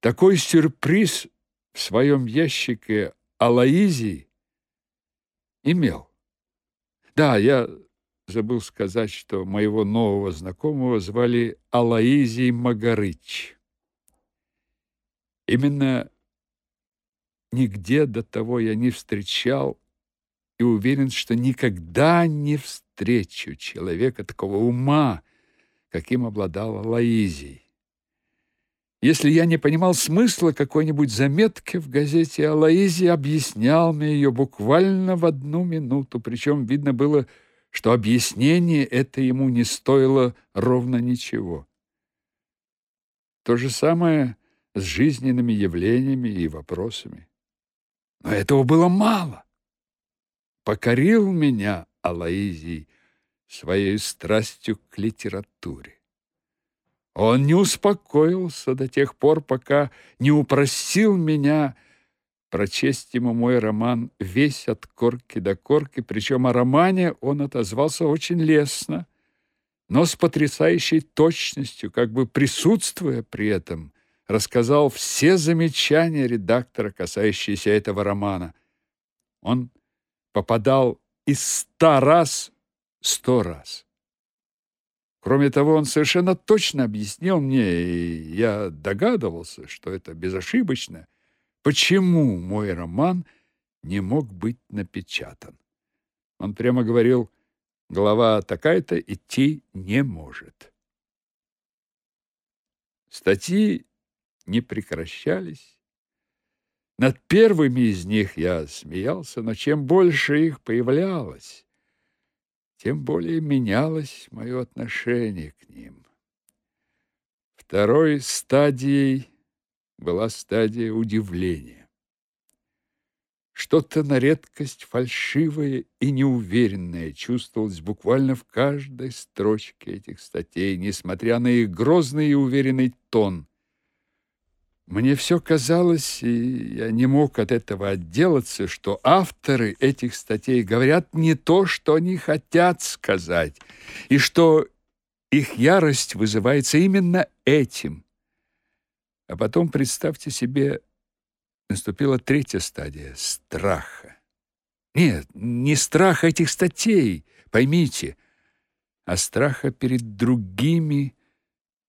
Такой сюрприз в своем ящике Алаизий имел. Да, я забыл сказать, что моего нового знакомого звали Алаизий Магарыч. Именно нигде до того я не встречал и уверен, что никогда не встречу человека такого ума, каким обладала Лаизий. Если я не понимал смысла какой-нибудь заметки в газете, а Лаизий объяснял мне ее буквально в одну минуту, причем видно было, что объяснение это ему не стоило ровно ничего. То же самое с жизненными явлениями и вопросами. Но этого было мало. Покорил меня Алаизий своей страстью к литературе. Он не успокоился до тех пор, пока не упросил меня прочесть ему мой роман весь от корки до корки, причем о романе он отозвался очень лестно, но с потрясающей точностью, как бы присутствуя при этом рассказал все замечания редактора, касающиеся этого романа. Он попадал из ста раз сто раз. Кроме того, он совершенно точно объяснил мне, и я догадывался, что это безошибочно, почему мой роман не мог быть напечатан. Он прямо говорил, глава такая-то идти не может. Статьи не прекращались. Над первыми из них я смеялся, но чем больше их появлялось, тем более менялось мое отношение к ним. Второй стадией была стадия удивления. Что-то на редкость фальшивое и неуверенное чувствовалось буквально в каждой строчке этих статей, несмотря на их грозный и уверенный тон. Мне все казалось, и я не мог от этого отделаться, что авторы этих статей говорят не то, что они хотят сказать, и что их ярость вызывается именно этим. А потом, представьте себе, наступила третья стадия страха. Нет, не страх этих статей, поймите, а страха перед другими,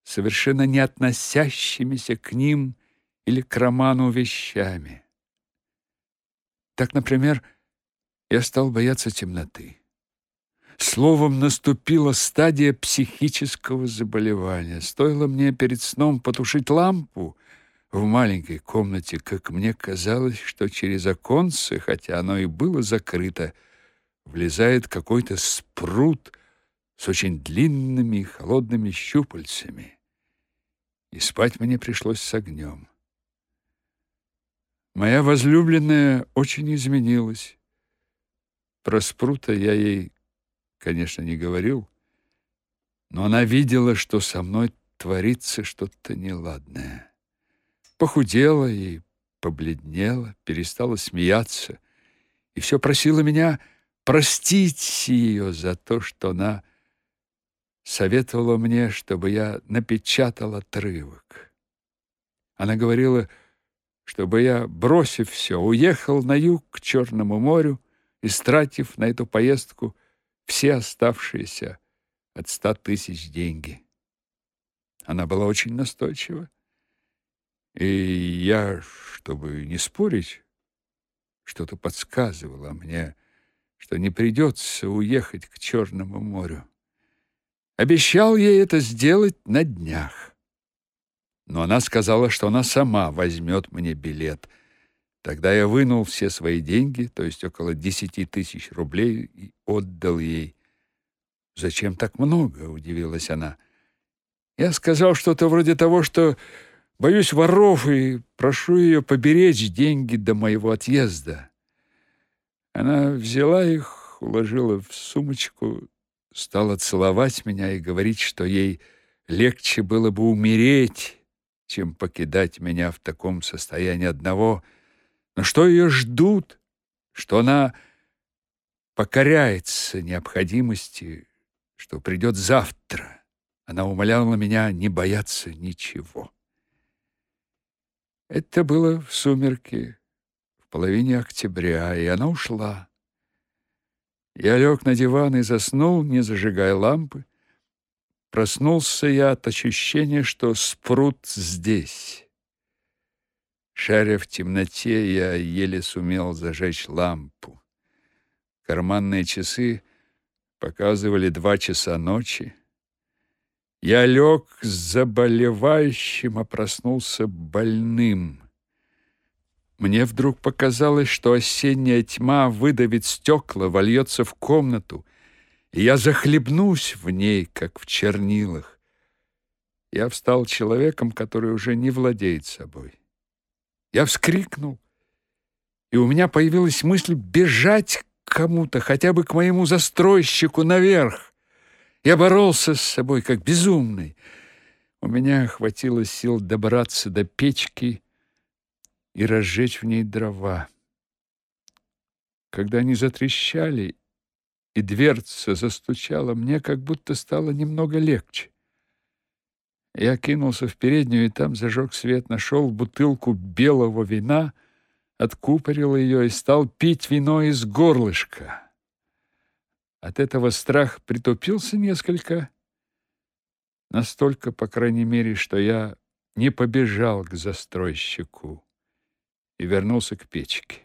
совершенно не относящимися к ним или к роману вещами. Так, например, я стал бояться темноты. Словом, наступила стадия психического заболевания. Стоило мне перед сном потушить лампу в маленькой комнате, как мне казалось, что через оконце, хотя оно и было закрыто, влезает какой-то спрут с очень длинными и холодными щупальцами. И спать мне пришлось с огнем. Моя возлюбленная очень изменилась. Про спрута я ей, конечно, не говорил, но она видела, что со мной творится что-то неладное. Похудела и побледнела, перестала смеяться и все просила меня простить ее за то, что она советовала мне, чтобы я напечатал отрывок. Она говорила, чтобы я, бросив все, уехал на юг к Черному морю, истратив на эту поездку все оставшиеся от ста тысяч деньги. Она была очень настойчива. И я, чтобы не спорить, что-то подсказывало мне, что не придется уехать к Черному морю. Обещал ей это сделать на днях но она сказала, что она сама возьмет мне билет. Тогда я вынул все свои деньги, то есть около десяти тысяч рублей, и отдал ей. «Зачем так много?» — удивилась она. Я сказал что-то вроде того, что боюсь воров и прошу ее поберечь деньги до моего отъезда. Она взяла их, уложила в сумочку, стала целовать меня и говорить, что ей легче было бы умереть, чем покидать меня в таком состоянии одного. Но что ее ждут? Что она покоряется необходимости, что придет завтра. Она умоляла меня не бояться ничего. Это было в сумерки, в половине октября, и она ушла. Я лег на диван и заснул, не зажигая лампы. Проснулся я от ощущения, что спрут здесь. Шаря в темноте, я еле сумел зажечь лампу. Карманные часы показывали два часа ночи. Я лег с заболевающим, а проснулся больным. Мне вдруг показалось, что осенняя тьма выдавит стекла, вольется в комнату, я захлебнусь в ней, как в чернилах. Я встал человеком, который уже не владеет собой. Я вскрикнул, и у меня появилась мысль бежать к кому-то, хотя бы к моему застройщику наверх. Я боролся с собой, как безумный. У меня хватило сил добраться до печки и разжечь в ней дрова. Когда они затрещали, и дверца застучала, мне как будто стало немного легче. Я кинулся в переднюю и там зажег свет, нашел бутылку белого вина, откупорил ее и стал пить вино из горлышка. От этого страх притупился несколько, настолько, по крайней мере, что я не побежал к застройщику и вернулся к печке.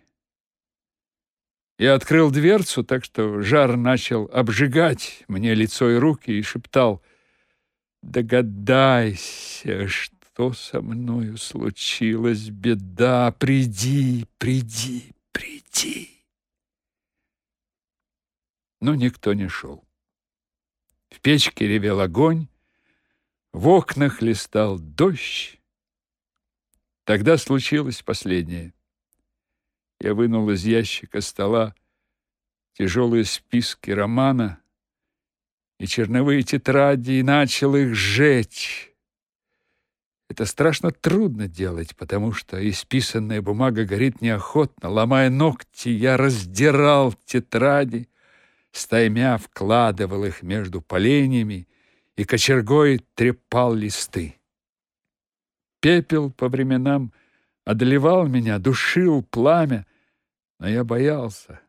Я открыл дверцу, так что жар начал обжигать мне лицо и руки и шептал «Догадайся, что со мною случилось, беда, приди, приди, приди». Но никто не шел. В печке ревел огонь, в окнах листал дождь. Тогда случилось последнее. Я вынул из ящика стола тяжелые списки романа и черновые тетради и начал их сжечь. Это страшно трудно делать, потому что исписанная бумага горит неохотно. Ломая ногти, я раздирал тетради, стаймя вкладывал их между поленьями и кочергой трепал листы. Пепел по временам одолевал меня, душил пламя, но я боялся,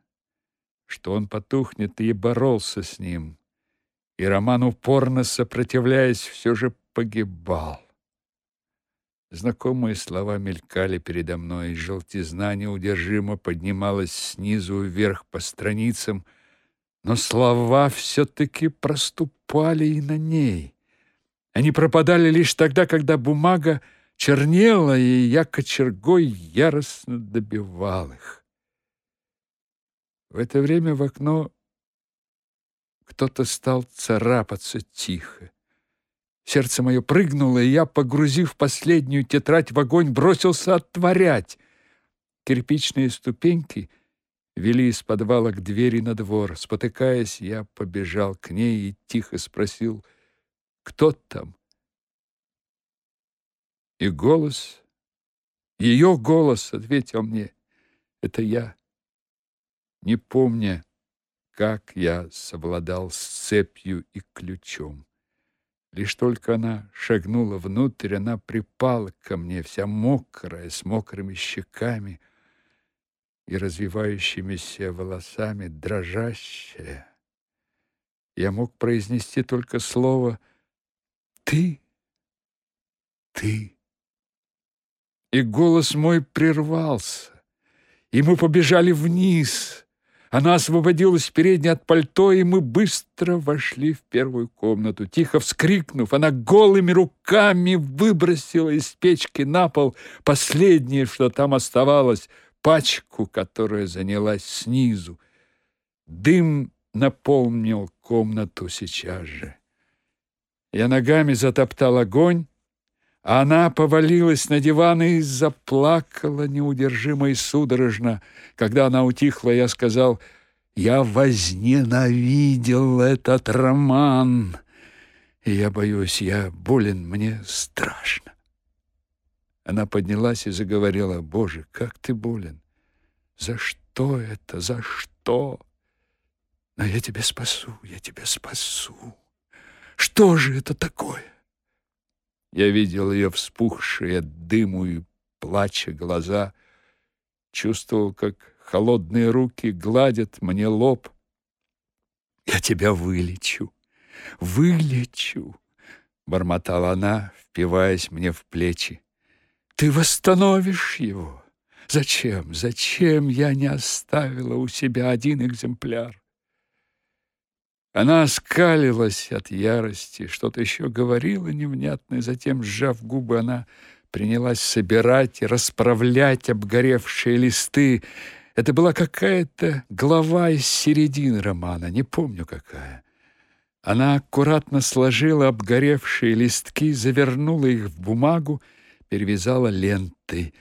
что он потухнет, и боролся с ним. И Роман, упорно сопротивляясь, все же погибал. Знакомые слова мелькали передо мной, и желтизна неудержимо поднималась снизу вверх по страницам, но слова все-таки проступали и на ней. Они пропадали лишь тогда, когда бумага чернела, и я кочергой яростно добивал их. В это время в окно кто-то стал царапаться тихо. Сердце мое прыгнуло, и я, погрузив последнюю тетрадь в огонь, бросился отворять. Кирпичные ступеньки вели из подвала к двери на двор. Спотыкаясь, я побежал к ней и тихо спросил, кто там? И голос, ее голос ответил мне, это я. Не помня, как я совладал с цепью и ключом. Лишь только она шагнула внутрь, она припала ко мне, вся мокрая, с мокрыми щеками и развивающимися волосами, дрожащая. Я мог произнести только слово «ты», «ты». И голос мой прервался, и мы побежали вниз, она освободилась передней от пальто, и мы быстро вошли в первую комнату. Тихо вскрикнув, она голыми руками выбросила из печки на пол последнее, что там оставалось, пачку, которая занялась снизу. Дым наполнил комнату сейчас же. Я ногами затоптал огонь, она повалилась на диван и заплакала неудержимо и судорожно. Когда она утихла, я сказал, «Я возненавидел этот роман, и я боюсь, я болен, мне страшно». Она поднялась и заговорила, «Боже, как ты болен! За что это? За что? Но я тебя спасу, я тебя спасу. Что же это такое?» Я видел ее вспухшие от дыму и плача глаза, чувствовал, как холодные руки гладят мне лоб. «Я тебя вылечу, вылечу!» — бормотала она, впиваясь мне в плечи. «Ты восстановишь его! Зачем, зачем я не оставила у себя один экземпляр?» Она оскалилась от ярости, что-то еще говорила невнятное, затем, сжав губы, она принялась собирать и расправлять обгоревшие листы. Это была какая-то глава из середины романа, не помню какая. Она аккуратно сложила обгоревшие листки, завернула их в бумагу, перевязала лентой.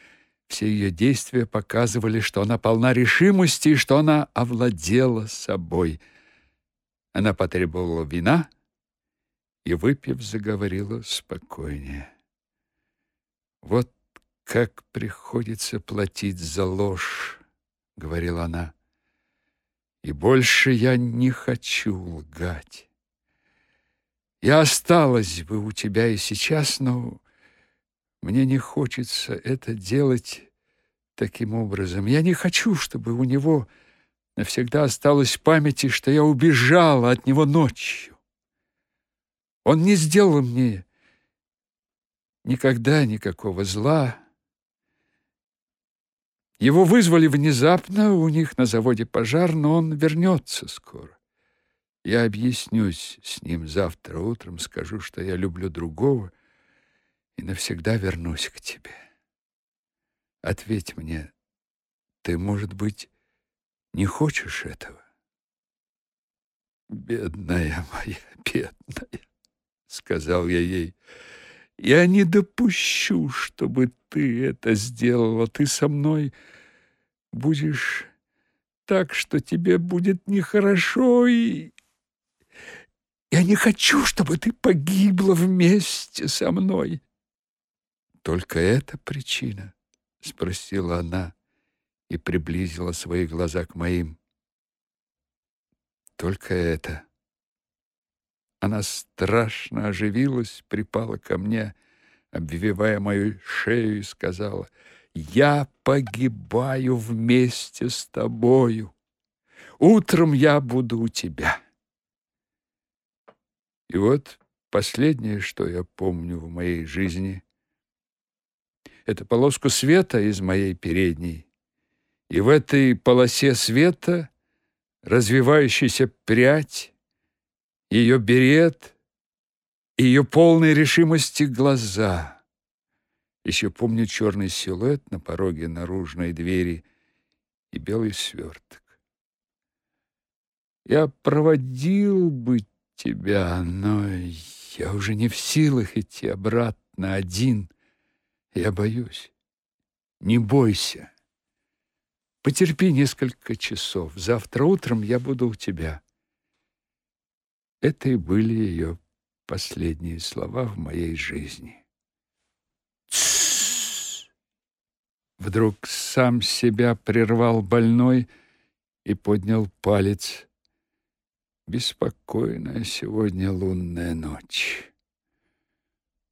Все ее действия показывали, что она полна решимости и что она овладела собой — она потребовала вина и, выпив, заговорила спокойнее. «Вот как приходится платить за ложь», — говорила она. «И больше я не хочу лгать. Я осталась бы у тебя и сейчас, но мне не хочется это делать таким образом. Я не хочу, чтобы у него навсегда осталось в памяти, что я убежала от него ночью. Он не сделал мне никогда никакого зла. Его вызвали внезапно, у них на заводе пожар, но он вернется скоро. Я объяснюсь с ним завтра утром, скажу, что я люблю другого и навсегда вернусь к тебе. Ответь мне, ты, может быть, не хочешь этого? Бедная моя, бедная, сказал я ей. Я не допущу, чтобы ты это сделала. Ты со мной будешь так, что тебе будет нехорошо, и я не хочу, чтобы ты погибла вместе со мной. Только эта причина, спросила она и приблизила свои глаза к моим. Только это. Она страшно оживилась, припала ко мне, обвивая мою шею и сказала: "Я погибаю вместе с тобою. Утром я буду у тебя". И вот последнее, что я помню в моей жизни, это полоску света из моей передней. И в этой полосе света развивающаяся прядь, ее берет, ее полной решимости глаза. Еще помню черный силуэт на пороге наружной двери и белый сверток. Я проводил бы тебя, но я уже не в силах идти обратно один. Я боюсь. Не бойся. Потерпи несколько часов. Завтра утром я буду у тебя. Это и были ее последние слова в моей жизни. Тссс! Вдруг сам себя прервал больной и поднял палец. Беспокойная сегодня лунная ночь.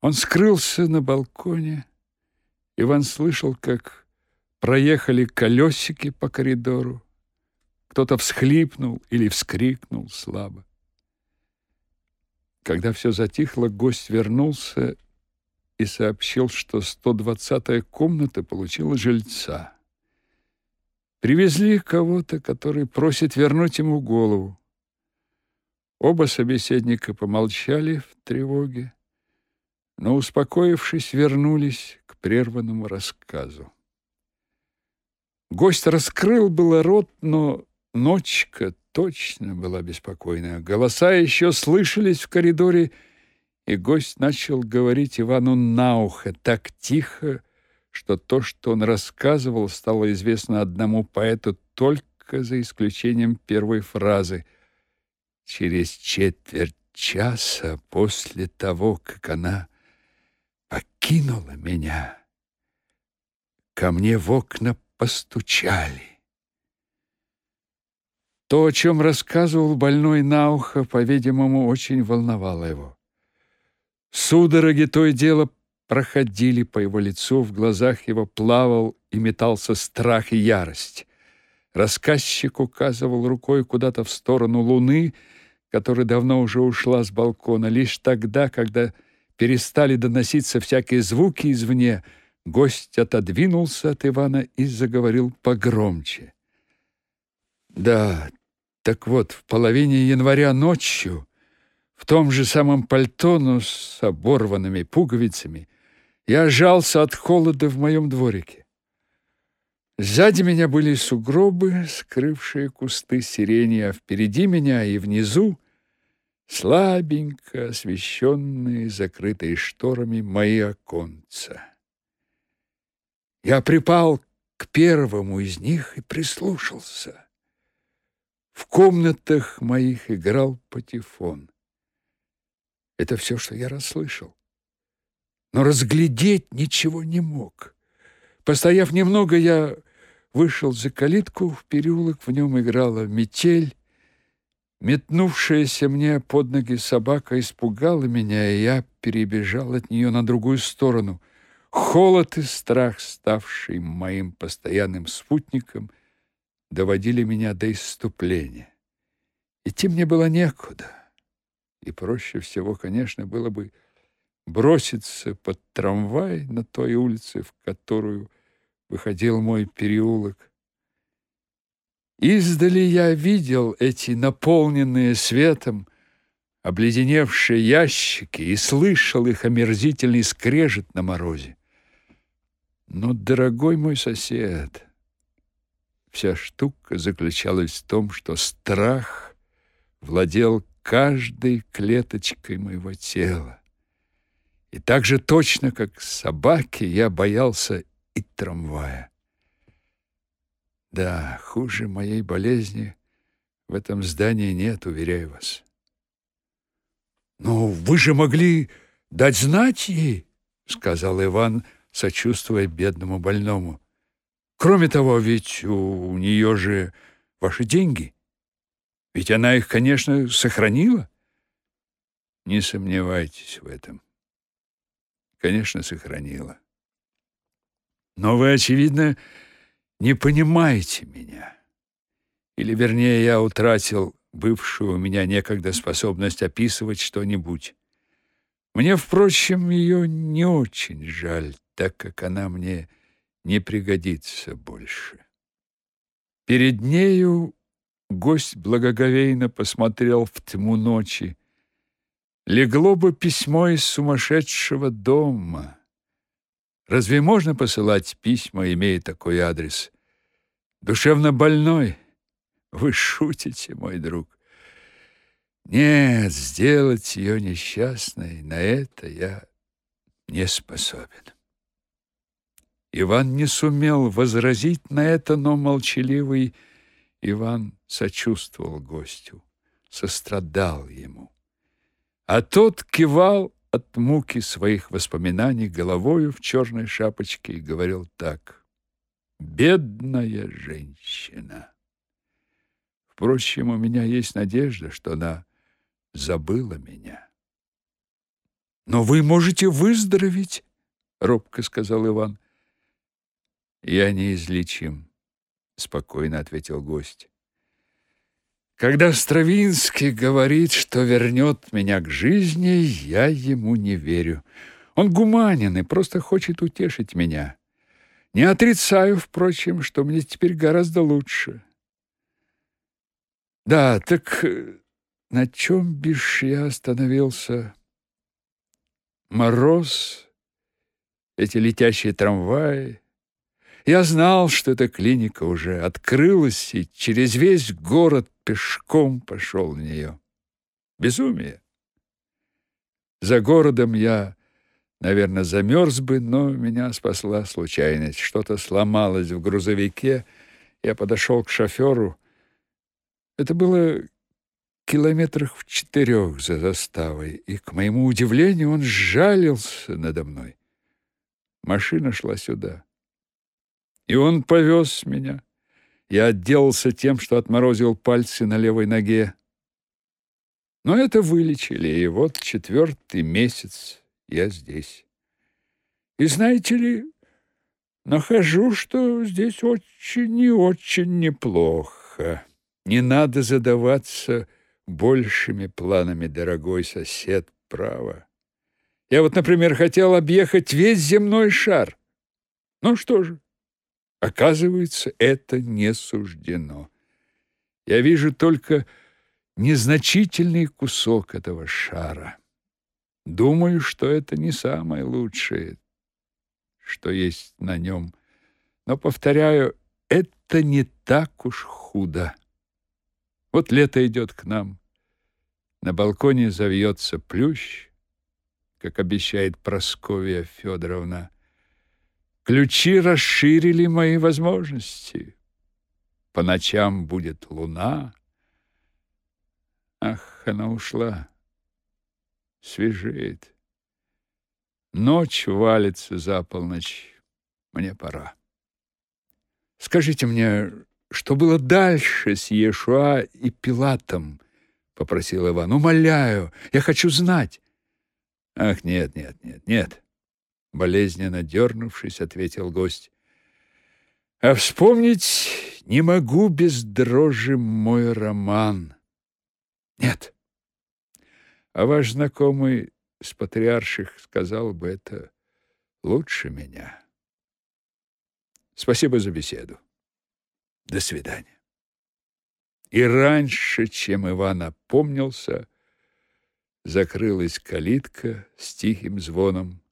Он скрылся на балконе. Иван слышал, как проехали колесики по коридору. Кто-то всхлипнул или вскрикнул слабо. Когда все затихло, гость вернулся и сообщил, что 120-я комната получила жильца. Привезли кого-то, который просит вернуть ему голову. Оба собеседника помолчали в тревоге, но, успокоившись, вернулись к прерванному рассказу. Гость раскрыл было рот, но ночка точно была беспокойная. Голоса еще слышались в коридоре, и гость начал говорить Ивану на ухо так тихо, что то, что он рассказывал, стало известно одному поэту только за исключением первой фразы. Через четверть часа после того, как она покинула меня, ко мне в окна постучали. То, о чем рассказывал больной на ухо, по-видимому, очень волновало его. Судороги то и дело проходили по его лицу, в глазах его плавал и метался страх и ярость. Рассказчик указывал рукой куда-то в сторону луны, которая давно уже ушла с балкона. Лишь тогда, когда перестали доноситься всякие звуки извне, Гость отодвинулся от Ивана и заговорил погромче. Да, так вот, в половине января ночью, в том же самом пальто, но с оборванными пуговицами, я жался от холода в моем дворике. Сзади меня были сугробы, скрывшие кусты сирени, а впереди меня и внизу слабенько освещенные, закрытые шторами мои оконца. Я припал к первому из них и прислушался. В комнатах моих играл патефон. Это все, что я расслышал. Но разглядеть ничего не мог. Постояв немного, я вышел за калитку в переулок, в нем играла метель. Метнувшаяся мне под ноги собака испугала меня, и я перебежал от нее на другую сторону — Холод и страх, ставший моим постоянным спутником, доводили меня до исступления. Идти мне было некуда. И проще всего, конечно, было бы броситься под трамвай на той улице, в которую выходил мой переулок. Издали я видел эти наполненные светом обледеневшие ящики и слышал их омерзительный скрежет на морозе. Но, дорогой мой сосед, вся штука заключалась в том, что страх владел каждой клеточкой моего тела. И так же точно, как собаки, я боялся и трамвая. Да, хуже моей болезни в этом здании нет, уверяю вас. Но вы же могли дать знать ей, сказал Иван, сочувствуя бедному больному. Кроме того, ведь у нее же ваши деньги. Ведь она их, конечно, сохранила. Не сомневайтесь в этом. Конечно, сохранила. Но вы, очевидно, не понимаете меня. Или, вернее, я утратил бывшую у меня некогда способность описывать что-нибудь. Мне, впрочем, ее не очень жаль, так как она мне не пригодится больше. Перед нею гость благоговейно посмотрел в тьму ночи. Легло бы письмо из сумасшедшего дома. Разве можно посылать письма, имея такой адрес? Душевно больной? Вы шутите, мой друг. Нет, сделать ее несчастной, на это я не способен. Иван не сумел возразить на это, но молчаливый Иван сочувствовал гостю, сострадал ему. А тот кивал от муки своих воспоминаний головою в черной шапочке и говорил так: "Бедная женщина. Впрочем, у меня есть надежда, что она забыла меня". "Но вы можете выздороветь", робко сказал Иван. "Я неизлечим", спокойно ответил гость. Когда Стравинский говорит, что вернет меня к жизни, я ему не верю. Он гуманен и просто хочет утешить меня. Не отрицаю, впрочем, что мне теперь гораздо лучше. Да, так э, на чем бишь я остановился? Мороз, эти летящие трамваи, я знал, что эта клиника уже открылась, и через весь город пешком пошел в нее. Безумие. За городом я, наверное, замерз бы, но меня спасла случайность. Что-то сломалось в грузовике. Я подошел к шоферу. Это было километрах в четырех за заставой, и, к моему удивлению, он сжалился надо мной. Машина шла сюда. И он повез меня. Я отделался тем, что отморозил пальцы на левой ноге. Но это вылечили, и вот четвертый месяц я здесь. И знаете ли, нахожу, что здесь очень и очень неплохо. Не надо задаваться большими планами, дорогой сосед, право. Я вот, например, хотел объехать весь земной шар. Ну что же, Оказывается, это не суждено. Я вижу только незначительный кусок этого шара. Думаю, что это не самое лучшее, что есть на нем. Но, повторяю, это не так уж худо. Вот лето идет к нам. На балконе завьется плющ, как обещает Просковья Федоровна. Ключи расширили мои возможности. По ночам будет луна. Ах, она ушла. Свежеет. Ночь валится за полночь. Мне пора. Скажите мне, что было дальше с Иешуа и Пилатом? попросил Иван. Умоляю, я хочу знать. Ах, нет, нет, нет, нет болезненно дернувшись, ответил гость. А вспомнить не могу без дрожи мой роман. Нет. А ваш знакомый с патриарших сказал бы это лучше меня. Спасибо за беседу. До свидания. И раньше, чем Иван опомнился, закрылась калитка с тихим звоном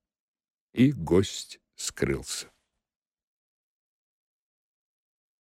и гость скрылся.